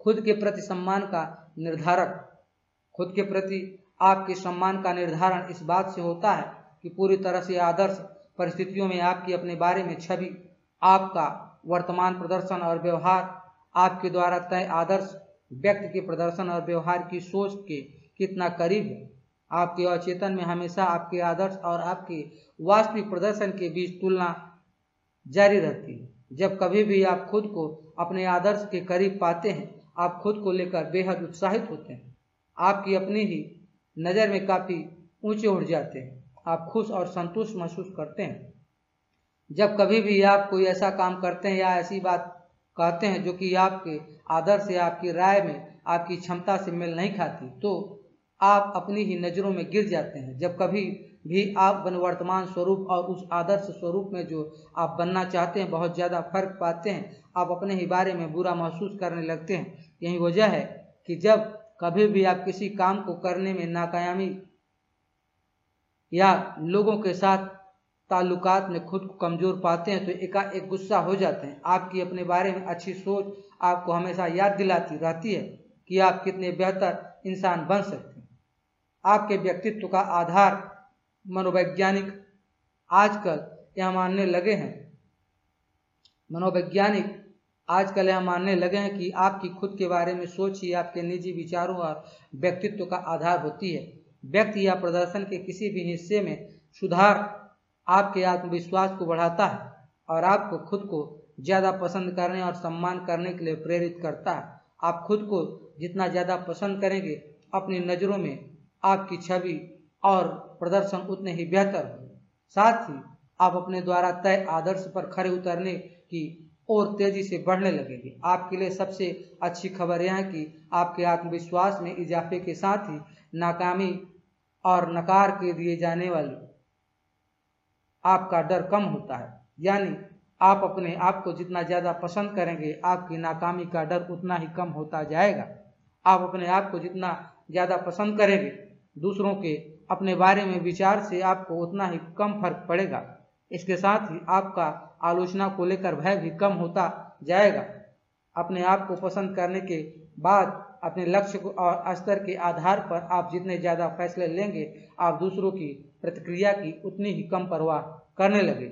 खुद के प्रति सम्मान का निर्धारक, खुद के प्रति आपके सम्मान का निर्धारण इस बात से होता है कि पूरी तरह से आदर्श परिस्थितियों में आपकी अपने बारे में छवि, आपका वर्तमान प्रदर्शन और व्यवहार आपके द्वारा तय आदर्श व्यक्ति के प्रदर्शन और व्यवहार की सोच के कितना करीब है। आपके अचेतन में हमेशा आपके आदर्श और आपके वास्तविक प्रदर्शन के बीच तुलना जारी रहती है। जब कभी भी आप खुद को अपने आदर्श के करीब पाते हैं, आप खुद को लेकर बेहद उत्साहित होते हैं। आपकी अपनी ही नज़र में काफ़ी ऊँचे उठ जाते हैं। आप खुश और संतुष्ट महसूस करते हैं। जब कभी भी आप कोई ऐसा काम करते हैं या ऐसी बात कहते हैं, जो कि आपके आदर्श या आपकी राय में, आपकी क्षमता से मेल नहीं खाती तो आप अपनी ही नज़रों में गिर जाते हैं। जब कभी भी आप बन वर्तमान स्वरूप और उस आदर्श स्वरूप में जो आप बनना चाहते हैं, बहुत ज़्यादा फ़र्क पाते हैं, आप अपने ही बारे में बुरा महसूस करने लगते हैं। यही वजह है कि जब कभी भी आप किसी काम को करने में नाकायामी या लोगों के साथ ताल्लुकात में खुद को कमज़ोर पाते हैं तो एकाएक गुस्सा हो जाते हैं। आपकी अपने बारे में अच्छी सोच आपको हमेशा याद दिलाती रहती है कि आप कितने बेहतर इंसान बन सकते हैं। आपके व्यक्तित्व का आधार मनोवैज्ञानिक आजकल यह मानने लगे हैं। मनोवैज्ञानिक आजकल यह मानने लगे हैं कि आपकी खुद के बारे में सोच ही आपके निजी विचारों और व्यक्तित्व का आधार होती है। व्यक्ति या प्रदर्शन के किसी भी हिस्से में सुधार आपके आत्मविश्वास को बढ़ाता है और आपको खुद को ज़्यादा पसंद करने और सम्मान करने के लिए प्रेरित करता है। आप खुद को जितना ज़्यादा पसंद करेंगे, अपनी नज़रों में आपकी छवि और प्रदर्शन उतने ही बेहतर हो साथ ही आप अपने द्वारा तय आदर्श पर खड़े उतरने की और तेज़ी से बढ़ने लगेगी। आपके लिए सबसे अच्छी खबर यह है कि आपके आत्मविश्वास में इजाफे के साथ ही नाकामी और नकार के दिए जाने वाली आपका डर कम होता है। यानी आप अपने आप को जितना ज़्यादा पसंद करेंगे, आपकी नाकामी का डर उतना ही कम होता जाएगा। आप अपने आप को जितना ज़्यादा पसंद करेंगे, दूसरों के अपने बारे में विचार से आपको उतना ही कम फ़र्क पड़ेगा। इसके साथ ही आपका आलोचना को लेकर भय भी कम होता जाएगा। अपने आप को पसंद करने के बाद, अपने लक्ष्य और स्तर के आधार पर आप जितने ज़्यादा फैसले लेंगे, आप दूसरों की प्रतिक्रिया की उतनी ही कम परवाह करने लगे।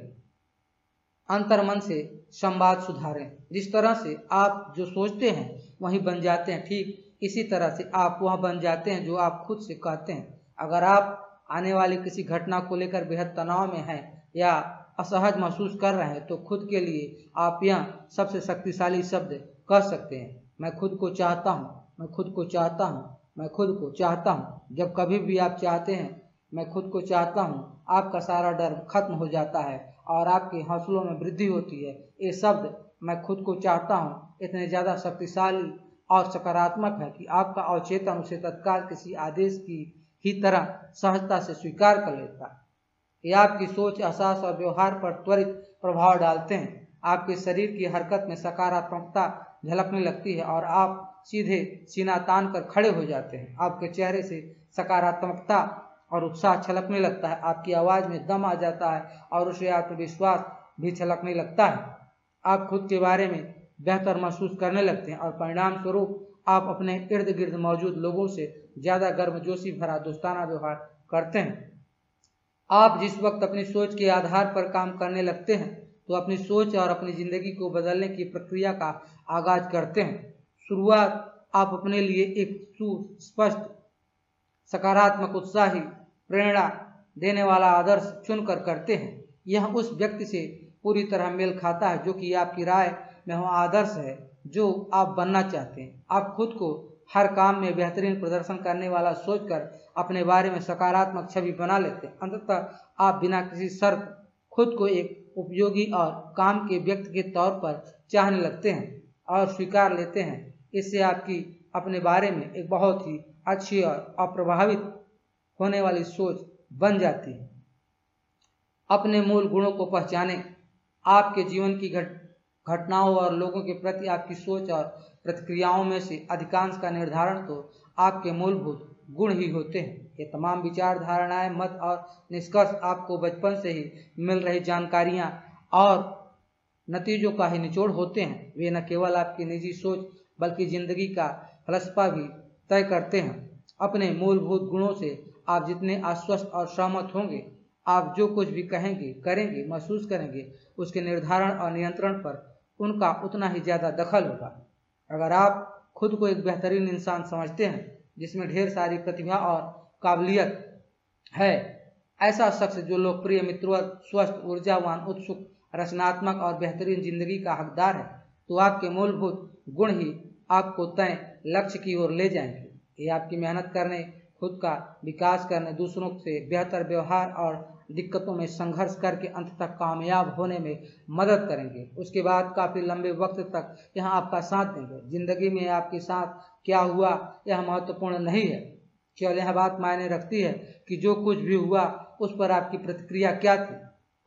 अंतर्मन से संवाद सुधारें। जिस तरह से आप जो सोचते हैं, वही बन जाते हैं। ठीक इसी तरह से आप वह बन जाते हैं, जो आप खुद से कहते हैं। अगर आप आने वाली किसी घटना को लेकर बेहद तनाव में हैं या असहज महसूस कर रहे हैं तो खुद के लिए आप यह सबसे शक्तिशाली शब्द कह सकते हैं, मैं खुद को चाहता हूँ, मैं खुद को चाहता हूँ, मैं खुद को चाहता हूँ। जब कभी भी आप चाहते हैं मैं खुद को चाहता हूँ आपका सारा डर खत्म हो जाता है और आपके हौसलों में वृद्धि होती है। ये शब्द मैं खुद को चाहता हूँ इतने ज़्यादा शक्तिशाली और सकारात्मक है कि आपका अवचेतन उसे तत्काल किसी आदेश की ही तरह सहजता से स्वीकार कर लेता। है ये आपकी सोच, एहसास और व्यवहार पर त्वरित प्रभाव डालते हैं। आपके शरीर की हरकत में सकारात्मकता झलकने लगती है और आप सीधे सीना तान कर खड़े हो जाते हैं। आपके चेहरे से सकारात्मकता और उत्साह छलकने लगता है। आपकी आवाज़ में दम आ जाता है और उसे आत्मविश्वास भी छलकने लगता है। आप खुद के बारे में बेहतर महसूस करने लगते हैं और परिणाम स्वरूप आप अपने इर्द गिर्द मौजूद लोगों से ज़्यादा गर्मजोशी भरा दोस्ताना व्यवहार करते हैं। आप जिस वक्त अपनी सोच के आधार पर काम करने लगते हैं तो अपनी सोच और अपनी ज़िंदगी को बदलने की प्रक्रिया का आगाज़ करते हैं। शुरुआत आप अपने लिए एक सुस्पष्ट सकारात्मक उत्साही, प्रेरणा देने वाला आदर्श चुनकर करते हैं। यह उस व्यक्ति से पूरी तरह मेल खाता है जो कि आपकी राय में वह आदर्श है, जो आप बनना चाहते हैं। आप खुद को हर काम में बेहतरीन प्रदर्शन करने वाला सोचकर अपने बारे में सकारात्मक छवि बना लेते हैं। अंततः आप बिना किसी शर्त खुद को एक उपयोगी और काम के व्यक्ति के तौर पर चाहने लगते हैं और स्वीकार लेते हैं। इससे आपकी अपने बारे में एक बहुत ही अच्छी और अप्रभावित होने वाली सोच बन जाती है। अपने मूल गुणों को पहचाने, आपके जीवन की घट, घटनाओं और लोगों के प्रति आपकी सोच और प्रतिक्रियाओं में से अधिकांश का निर्धारण तो आपके मूलभूत गुण ही होते हैं। ये तमाम विचार धारणाएँ मत और निष्कर्ष आपको बचपन से ही मिल रही जानकारियाँ और नतीजों का ही निचोड़ होते हैं। वे न केवल आपकी निजी सोच, बल्कि ज़िंदगी का फलसफा भी तय करते हैं। अपने मूलभूत गुणों से आप जितने आश्वस्त और सहमत होंगे, आप जो कुछ भी कहेंगे, करेंगे, महसूस करेंगे, उसके निर्धारण और नियंत्रण पर उनका उतना ही ज़्यादा दखल होगा। अगर आप खुद को एक बेहतरीन इंसान समझते हैं, जिसमें ढेर सारी प्रतिभा और काबिलियत है, ऐसा शख्स जो लोकप्रिय, मित्रों स्वस्थ, ऊर्जावान, उत्सुक, रचनात्मक और बेहतरीन ज़िंदगी का हकदार है तो आपके मूलभूत गुण ही आपको तय लक्ष्य की ओर ले जाएँगे। ये आपकी मेहनत करने, खुद का विकास करने, दूसरों से बेहतर व्यवहार और दिक्कतों में संघर्ष करके अंत तक कामयाब होने में मदद करेंगे। उसके बाद काफ़ी लंबे वक्त तक यह आपका साथ देंगे। ज़िंदगी में आपके साथ क्या हुआ, यह महत्वपूर्ण नहीं है। केवल यह बात मायने रखती है कि जो कुछ भी हुआ, उस पर आपकी प्रतिक्रिया क्या थी?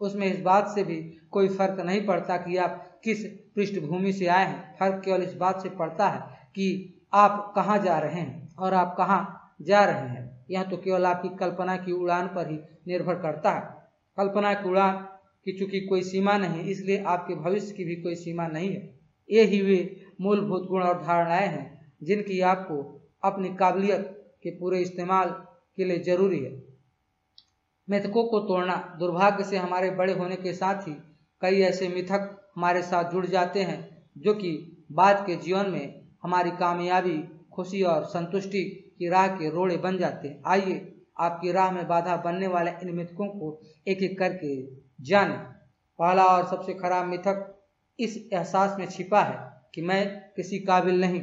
उसमें इस बात से भी कोई फ़र्क नहीं पड़ता कि आप किस पृष्ठभूमि से आए हैं। फ़र्क केवल इस बात से पड़ता है कि आप कहाँ जा रहे हैं और आप कहाँ जा रहे हैं? यह तो केवल आपकी कल्पना की उड़ान पर ही निर्भर करता है। कल्पना की उड़ान की चूँकि कोई सीमा नहीं, इसलिए आपके भविष्य की भी कोई सीमा नहीं है। ये ही वे मूलभूत गुण और धारणाएँ हैं जिनकी आपको अपनी काबिलियत के पूरे इस्तेमाल के लिए ज़रूरी है। मिथकों को तोड़ना दुर्भाग्य से हमारे बड़े होने के साथ ही कई ऐसे मिथक हमारे साथ जुड़ जाते हैं जो कि बाद के जीवन में हमारी कामयाबी, खुशी और संतुष्टि की राह के रोड़े बन जाते हैं। आइए आपकी राह में बाधा बनने वाले इन मिथकों को एक एक करके जाने। पहला और सबसे खराब मिथक इस एहसास में छिपा है कि मैं किसी काबिल नहीं।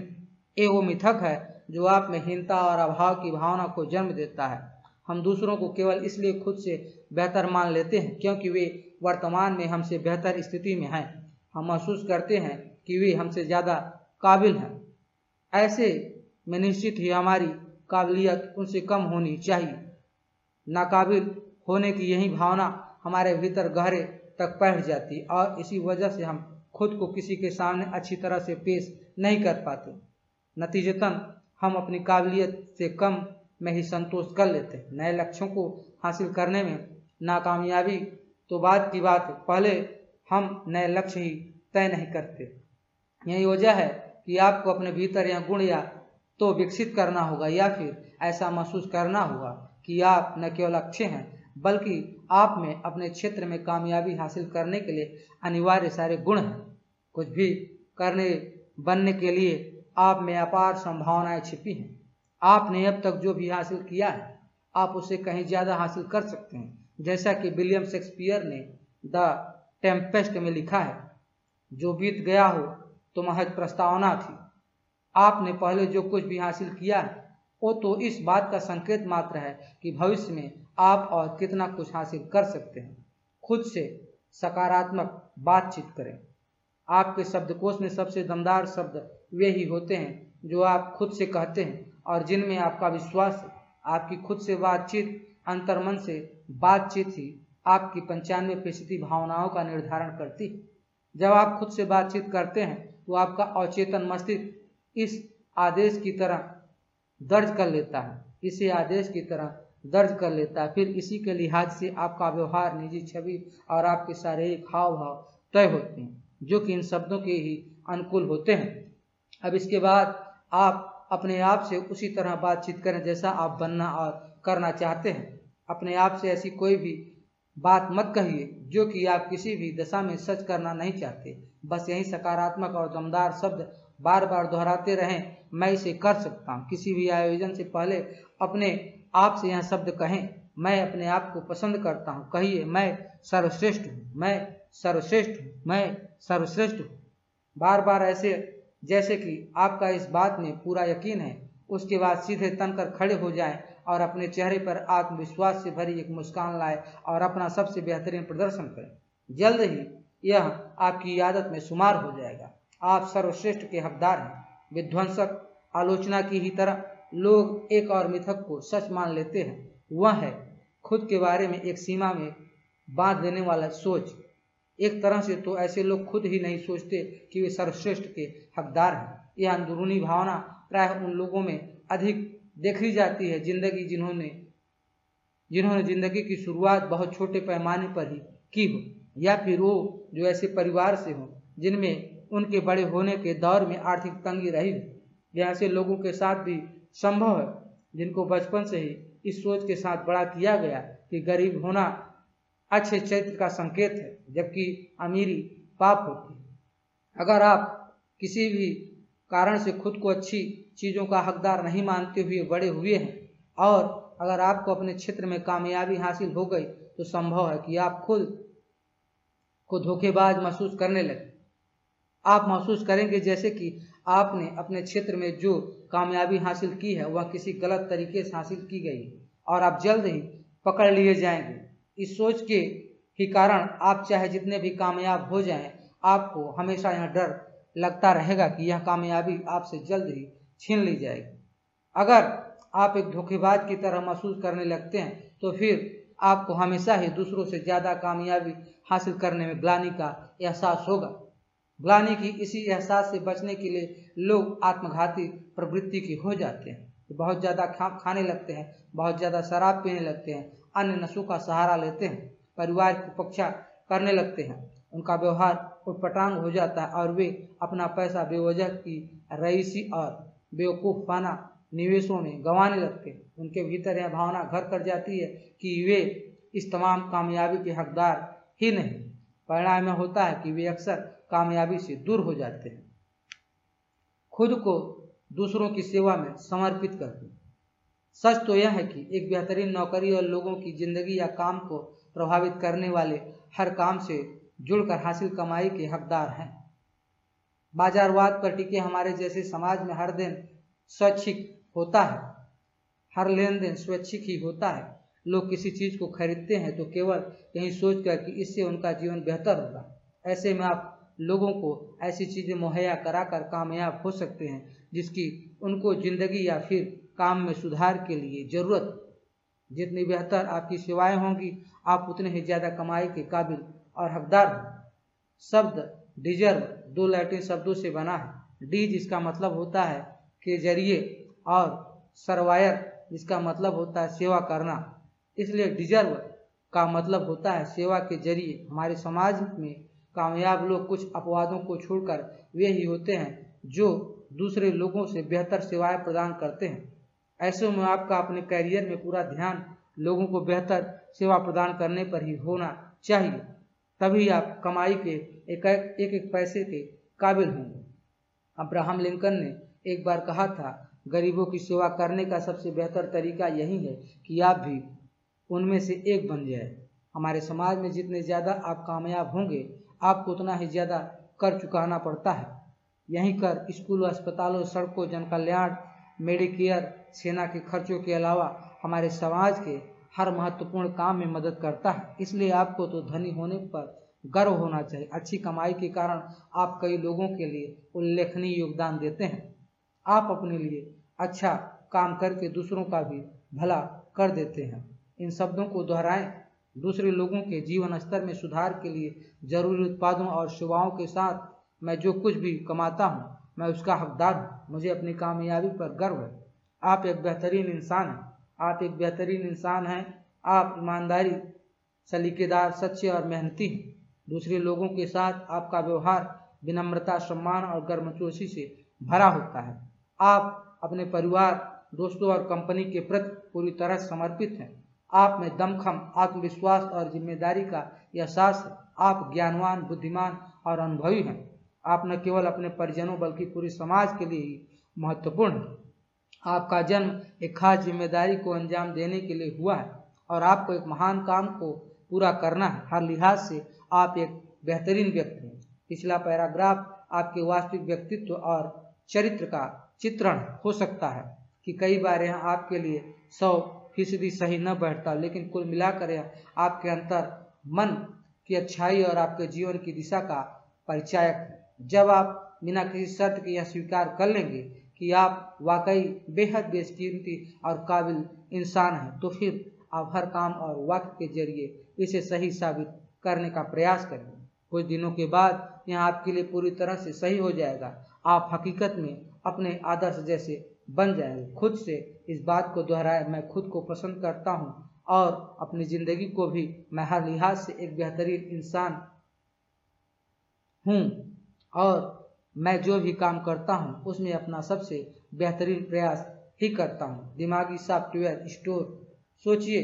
ये वो मिथक है जो आप में हीनता और अभाव की भावना को जन्म देता है। हम दूसरों को केवल इसलिए खुद से बेहतर मान लेते हैं क्योंकि वे वर्तमान में हमसे बेहतर स्थिति में हैं। हम महसूस करते हैं कि वे हमसे ज़्यादा काबिल हैं। ऐसे में निश्चित ही हमारी काबिलियत उनसे कम होनी चाहिए। नाकाबिल होने की यही भावना हमारे भीतर गहरे तक बैठ जाती और इसी वजह से हम खुद को किसी के सामने अच्छी तरह से पेश नहीं कर पाते। नतीजतन हम अपनी काबिलियत से कम में ही संतोष कर लेते हैं। नए लक्ष्यों को हासिल करने में नाकामयाबी तो बात की बात, पहले हम नए लक्ष्य ही तय नहीं करते। यही वजह है कि आपको अपने भीतर या गुण या तो विकसित करना होगा या फिर ऐसा महसूस करना होगा कि आप न केवल अच्छे हैं, बल्कि आप में अपने क्षेत्र में कामयाबी हासिल करने के लिए अनिवार्य सारे गुण हैं। कुछ भी करने, बनने के लिए आप में अपार संभावनाएँ छिपी हैं। आपने अब तक जो भी हासिल किया है, आप उसे कहीं ज़्यादा हासिल कर सकते हैं। जैसा कि विलियम शेक्सपियर ने द टेम्पेस्ट में लिखा है, जो बीत गया हो तो महज प्रस्तावना थी। आपने पहले जो कुछ भी हासिल किया, वो तो इस बात का संकेत मात्र है कि भविष्य में आप और कितना कुछ हासिल कर सकते हैं। खुद से सकारात्मक बातचीत करें। आपके शब्दकोश में सबसे दमदार शब्द वे ही होते हैं जो आप खुद से कहते हैं और जिनमें आपका विश्वास आपकी खुद से बातचीत, अंतर्मन से बातचीत ही आपकी पंचानवे फ़ीसदी भावनाओं का निर्धारण करती है। जब आप खुद से बातचीत करते हैं तो आपका अवचेतन मस्तिष्क इस आदेश की तरह दर्ज कर लेता है। इसे आदेश की तरह दर्ज कर लेता है। फिर इसी के लिहाज से आपका व्यवहार, निजी छवि और आपके शारीरिक हाव भाव तय होते हैं, जो कि इन शब्दों के ही अनुकूल होते हैं। अब इसके बाद आप अपने आप से उसी तरह बातचीत करें जैसा आप बनना और करना चाहते हैं। अपने आप से ऐसी कोई भी बात मत कहिए, जो कि आप किसी भी दशा में सच करना नहीं चाहते। बस यही सकारात्मक और दमदार शब्द बार बार दोहराते रहें। मैं इसे कर सकता हूँ। किसी भी आयोजन से पहले अपने आप से यह शब्द कहें। मैं अपने आप को पसंद करता हूँ। कहिए, मैं सर्वश्रेष्ठ हूँ। मैं सर्वश्रेष्ठ हूँ। मैं सर्वश्रेष्ठ हूँ। बार बार ऐसे, जैसे कि आपका इस बात में पूरा यकीन है, उसके बाद सीधे तनकर खड़े हो जाएँ और अपने चेहरे पर आत्मविश्वास से भरी एक मुस्कान लाए और अपना सबसे बेहतरीन प्रदर्शन करें। जल्द ही यह आपकी आदत में शुमार हो जाएगा। आप सर्वश्रेष्ठ के हकदार हैं। विध्वंसक, आलोचना की ही तरह, लोग एक और मिथक को सच मान लेते हैं। वह है, खुद के बारे में एक सीमा में बाँध देने वाला सोच। एक तरह से तो ऐसे लोग खुद ही नहीं सोचते कि वे सर्वश्रेष्ठ के हकदार हैं। यह अंदरूनी भावना प्राय उन लोगों में अधिक देखी जाती है ज़िंदगी जिन्होंने जिन्होंने ज़िंदगी की शुरुआत बहुत छोटे पैमाने पर ही की हो, या फिर वो जो ऐसे परिवार से हों, जिनमें उनके बड़े होने के दौर में आर्थिक तंगी रही है। ऐसे लोगों के साथ भी संभव है, जिनको बचपन से ही इस सोच के साथ बड़ा किया गया कि गरीब होना अच्छे चरित्र का संकेत है, जबकि अमीरी पाप होती है। अगर आप किसी भी कारण से खुद को अच्छी चीज़ों का हकदार नहीं मानते हुए बड़े हुए हैं, और अगर आपको अपने क्षेत्र में कामयाबी हासिल हो गई तो संभव है कि आप खुद को धोखेबाज महसूस करने लगे। आप महसूस करेंगे जैसे कि आपने अपने क्षेत्र में जो कामयाबी हासिल की है, वह किसी गलत तरीके से हासिल की गई और आप जल्द ही पकड़ लिए जाएँगे। इस सोच के ही कारण आप चाहे जितने भी कामयाब हो जाएँ, आपको हमेशा यह डर लगता रहेगा कि यह कामयाबी आपसे जल्द ही छीन ली जाएगी। अगर आप एक धोखेबाज की तरह महसूस करने लगते हैं तो फिर आपको हमेशा ही दूसरों से ज़्यादा कामयाबी हासिल करने में ग्लानी का एहसास होगा। ग्लानी की इसी एहसास से बचने के लिए लोग आत्मघाती प्रवृत्ति के हो जाते हैं। बहुत ज़्यादा खा, खाने लगते हैं, बहुत ज़्यादा शराब पीने लगते हैं, अन्य नशों का सहारा लेते हैं, परिवार की उपेक्षा करने लगते हैं। उनका व्यवहार उटपटांग हो जाता है और वे अपना पैसा बेवजह की रईसी और बेवकूफ़ाना निवेशों में गंवाने लगते हैं। उनके भीतर यह भावना घर कर जाती है कि वे इस तमाम कामयाबी के हकदार ही नहीं। परिणाम में होता है कि वे अक्सर कामयाबी से दूर हो जाते हैं। खुद को दूसरों की सेवा में समर्पित करते हैं। सच तो यह है कि एक बेहतरीन नौकरी और लोगों की ज़िंदगी या काम को प्रभावित करने वाले हर काम से जुड़कर हासिल कमाई के हकदार हैं। बाजारवाद पर टिके हमारे जैसे समाज में हर दिन स्वैच्छिक होता है। हर लेन देन स्वैच्छिक ही होता है। लोग किसी चीज़ को खरीदते हैं तो केवल यही सोच कर कि इससे उनका जीवन बेहतर होगा। ऐसे में आप लोगों को ऐसी चीज़ें मुहैया कराकर कामयाब हो सकते हैं, जिसकी उनको ज़िंदगी या फिर काम में सुधार के लिए ज़रूरत। जितनी बेहतर आपकी सेवाएँ होंगी, आप उतने ही ज़्यादा कमाई के काबिल और हकदार शब्द डिजर्व दो लैटिन शब्दों से बना है। डी जिसका मतलब होता है के ज़रिए और सरवायर जिसका मतलब होता है सेवा करना। इसलिए डिजर्व का मतलब होता है सेवा के ज़रिए। हमारे समाज में कामयाब लोग कुछ अपवादों को छोड़कर वे ही होते हैं जो दूसरे लोगों से बेहतर सेवाएँ प्रदान करते हैं। ऐसे में आपका अपने करियर में पूरा ध्यान लोगों को बेहतर सेवा प्रदान करने पर ही होना चाहिए तभी आप कमाई के एक एक, एक पैसे के काबिल होंगे। अब्राहम लिंकन ने एक बार कहा था गरीबों की सेवा करने का सबसे बेहतर तरीका यही है कि आप भी उनमें से एक बन जाए। हमारे समाज में जितने ज़्यादा आप कामयाब होंगे, आपको उतना ही ज़्यादा कर चुकाना पड़ता है। यहीं कर स्कूलों, अस्पतालों, सड़कों जन कल्याण मेडिकेयर, सेना के खर्चों के अलावा हमारे समाज के हर महत्वपूर्ण काम में मदद करता है। इसलिए आपको तो धनी होने पर गर्व होना चाहिए। अच्छी कमाई के कारण आप कई लोगों के लिए उल्लेखनीय योगदान देते हैं। आप अपने लिए अच्छा काम करके दूसरों का भी भला कर देते हैं। इन शब्दों को दोहराएँ। दूसरे लोगों के जीवन स्तर में सुधार के लिए ज़रूरी उत्पादों और सेवाओं के साथ मैं जो कुछ भी कमाता हूँ, मैं उसका हकदार हूँ। मुझे अपनी कामयाबी पर गर्व है। आप एक बेहतरीन इंसान हैं। आप एक बेहतरीन इंसान हैं। आप ईमानदारी, सलीकेदार, सच्चे और मेहनती हैं। दूसरे लोगों के साथ आपका व्यवहार विनम्रता, सम्मान और गर्मचोशी से भरा होता है। आप अपने परिवार, दोस्तों और कंपनी के प्रति पूरी तरह समर्पित हैं। आप में दमखम, आत्मविश्वास और ज़िम्मेदारी का एहसास है। आप ज्ञानवान, बुद्धिमान और अनुभवी हैं। आप न केवल अपने परिजनों, बल्कि पूरे समाज के लिए महत्वपूर्ण है। आपका जन्म एक खास ज़िम्मेदारी को अंजाम देने के लिए हुआ है और आपको एक महान काम को पूरा करना है। हर लिहाज से आप एक बेहतरीन व्यक्ति हैं। पिछला पैराग्राफ आपके वास्तविक व्यक्तित्व और चरित्र का चित्रण हो सकता है कि कई बार यह आपके लिए सौ फ़ीसदी सही न बैठता। लेकिन कुल मिलाकर आपके अंतर, मन की अच्छाई और आपके जीवन की दिशा का परिचायक है। जब आप बिना किसी शर्त के यह स्वीकार कर लेंगे कि आप वाकई बेहद बेशकीमती और काबिल इंसान हैं तो फिर आप हर काम और वक्त के ज़रिए इसे सही साबित करने का प्रयास करें कुछ दिनों के बाद यह आपके लिए पूरी तरह से सही हो जाएगा। आप हकीकत में अपने आदर्श जैसे बन जाएँगे। खुद से इस बात को दोहराए मैं खुद को पसंद करता हूँ और अपनी ज़िंदगी को भी मैं हर लिहाज से एक बेहतरीन इंसान हूँ और मैं जो भी काम करता हूँ, उसमें अपना सबसे बेहतरीन प्रयास ही करता हूँ। दिमागी सॉफ्टवेयर स्टोर। सोचिए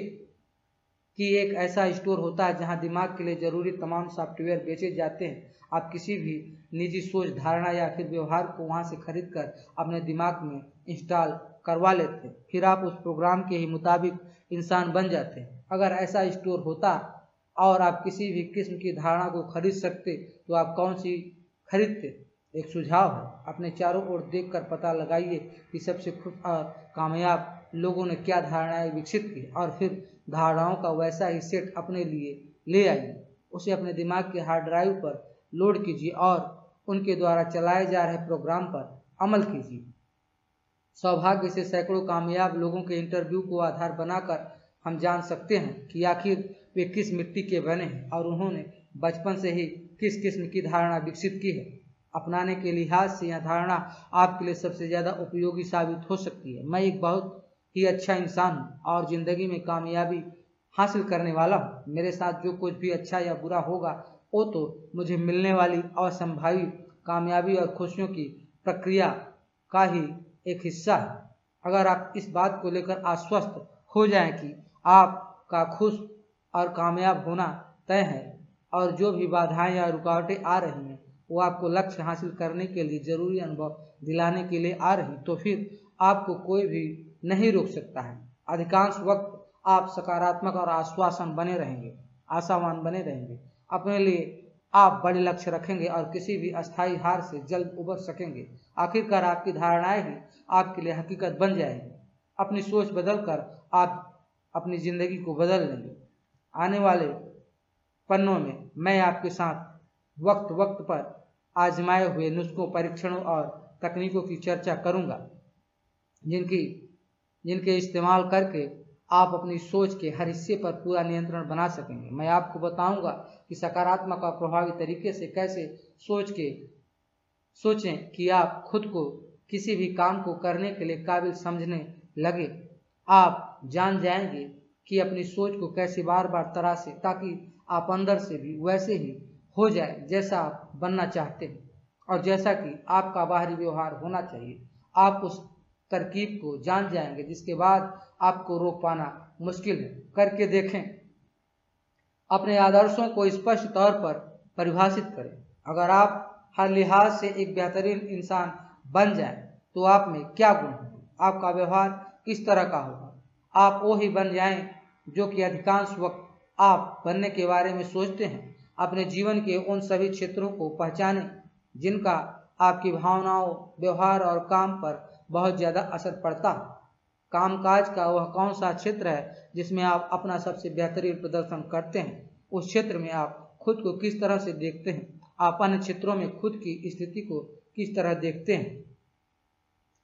कि एक ऐसा स्टोर होता है जहाँ दिमाग के लिए ज़रूरी तमाम सॉफ्टवेयर बेचे जाते हैं। आप किसी भी निजी सोच, धारणा या फिर व्यवहार को वहाँ से खरीद कर अपने दिमाग में इंस्टॉल करवा लेते हैं। फिर आप उस प्रोग्राम के ही मुताबिक इंसान बन जाते हैं। अगर ऐसा स्टोर होता और आप किसी भी किस्म की धारणा को खरीद सकते तो आप कौन सी खरीदते? एक सुझाव है। अपने चारों ओर देखकर पता लगाइए कि सबसे खुश और कामयाब लोगों ने क्या धारणाएँ विकसित की और फिर धारणाओं का वैसा ही सेट अपने लिए ले आइए। उसे अपने दिमाग के हार्ड ड्राइव पर लोड कीजिए और उनके द्वारा चलाए जा रहे प्रोग्राम पर अमल कीजिए। सौभाग्य से सैकड़ों कामयाब लोगों के इंटरव्यू को आधार बनाकर हम जान सकते हैं कि आखिर वे किस मिट्टी के बने हैं और उन्होंने बचपन से ही किस किस्म की धारणा विकसित की है। अपनाने के लिहाज से यह धारणा आपके लिए सबसे ज़्यादा उपयोगी साबित हो सकती है। मैं एक बहुत ही अच्छा इंसान हूँ और ज़िंदगी में कामयाबी हासिल करने वाला हूँ। मेरे साथ जो कुछ भी अच्छा या बुरा होगा, वो तो मुझे मिलने वाली असंभावी कामयाबी और खुशियों की प्रक्रिया का ही एक हिस्सा है। अगर आप इस बात को लेकर आश्वस्त हो जाएँ कि आपका खुश और कामयाब होना तय है और जो भी बाधाएँ या रुकावटें आ रही हैं, वो आपको लक्ष्य हासिल करने के लिए, ज़रूरी अनुभव दिलाने के लिए आ रही तो फिर आपको कोई भी नहीं रोक सकता है। अधिकांश वक्त आप सकारात्मक और आश्वासन बने रहेंगे, आशावान बने रहेंगे। अपने लिए आप बड़े लक्ष्य रखेंगे और किसी भी अस्थायी हार से जल्द उबर सकेंगे। आखिरकार आपकी धारणाएँ ही आपके लिए हकीकत बन जाएँगी। अपनी सोच बदल कर आप अपनी ज़िंदगी को बदल लेंगे आने वाले पन्नों में मैं आपके साथ वक्त वक्त पर आजमाए हुए नुस्खों, परीक्षणों और तकनीकों की चर्चा करूँगा, जिनकी, जिनके इस्तेमाल करके आप अपनी सोच के हर हिस्से पर पूरा नियंत्रण बना सकेंगे। मैं आपको बताऊँगा कि सकारात्मक और प्रभावी तरीके से कैसे सोच के, सोचें कि आप खुद को किसी भी काम को करने के लिए काबिल समझने लगे। आप जान जाएँगे कि अपनी सोच को कैसे बार बार तराशें, ताकि आप अंदर से भी वैसे ही हो जाए जैसा आप बनना चाहते हैं। और जैसा कि आपका बाहरी व्यवहार होना चाहिए। आप उस तरकीब को जान जाएँगे, जिसके बाद आपको रोक पाना मुश्किल है। करके देखें। अपने आदर्शों को स्पष्ट तौर पर परिभाषित करें। अगर आप हर लिहाज से एक बेहतरीन इंसान बन जाए तो आप में क्या गुण होंगे? आपका व्यवहार किस तरह का होगा? आप वो ही बन जाएँ जो कि अधिकांश वक्त आप बनने के बारे में सोचते हैं। अपने जीवन के उन सभी क्षेत्रों को पहचानें जिनका आपकी भावनाओं, व्यवहार और काम पर बहुत ज़्यादा असर पड़ता। है कामकाज का वह कौन सा क्षेत्र है जिसमें आप अपना सबसे बेहतरीन प्रदर्शन करते हैं? उस क्षेत्र में आप खुद को किस तरह से देखते हैं? आप अन्य क्षेत्रों में खुद की स्थिति को किस तरह देखते हैं?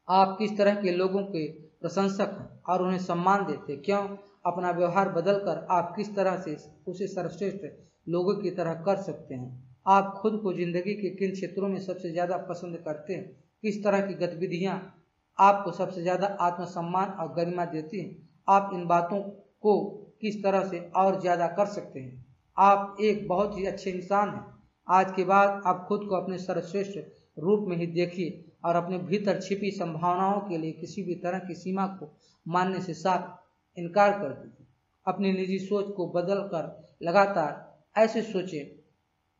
आप किस तरह के लोगों के प्रशंसक हैं और उन्हें सम्मान देते हैं? क्यों? अपना व्यवहार बदलकर आप किस तरह से उसे सर्वश्रेष्ठ लोगों की तरह कर सकते हैं? आप खुद को ज़िंदगी के किन क्षेत्रों में सबसे ज़्यादा पसंद करते हैं? किस तरह की गतिविधियाँ आपको सबसे ज़्यादा आत्मसम्मान और गरिमा देती हैं। आप इन बातों को किस तरह से और ज़्यादा कर सकते हैं? आप एक बहुत ही अच्छे इंसान हैं। आज के बाद आप खुद को अपने सर्वश्रेष्ठ रूप में ही देखिए और अपने भीतर छिपी संभावनाओं के लिए किसी भी तरह की सीमा को मानने से साफ़ इनकार कर दीजिए। अपनी निजी सोच को बदल कर लगातार ऐसे सोचे,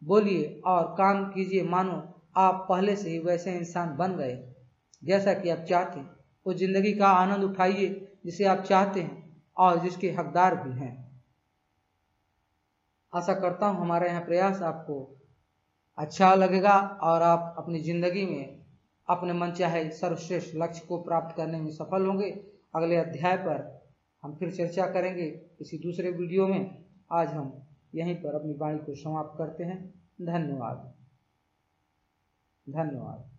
बोलिए और काम कीजिए मानो आप पहले से ही वैसे इंसान बन गए जैसा कि आप चाहते हैं। उस ज़िंदगी का आनंद उठाइए, जिसे आप चाहते हैं और जिसके हकदार भी हैं। आशा करता हूँ हमारा यह प्रयास आपको अच्छा लगेगा और आप अपनी ज़िंदगी में अपने मन चाहे सर्वश्रेष्ठ लक्ष्य को प्राप्त करने में सफल होंगे। अगले अध्याय पर हम फिर चर्चा करेंगे। किसी दूसरे वीडियो में आज हम यहीं पर अपनी वाणी को समाप्त करते हैं। धन्यवाद। धन्यवाद।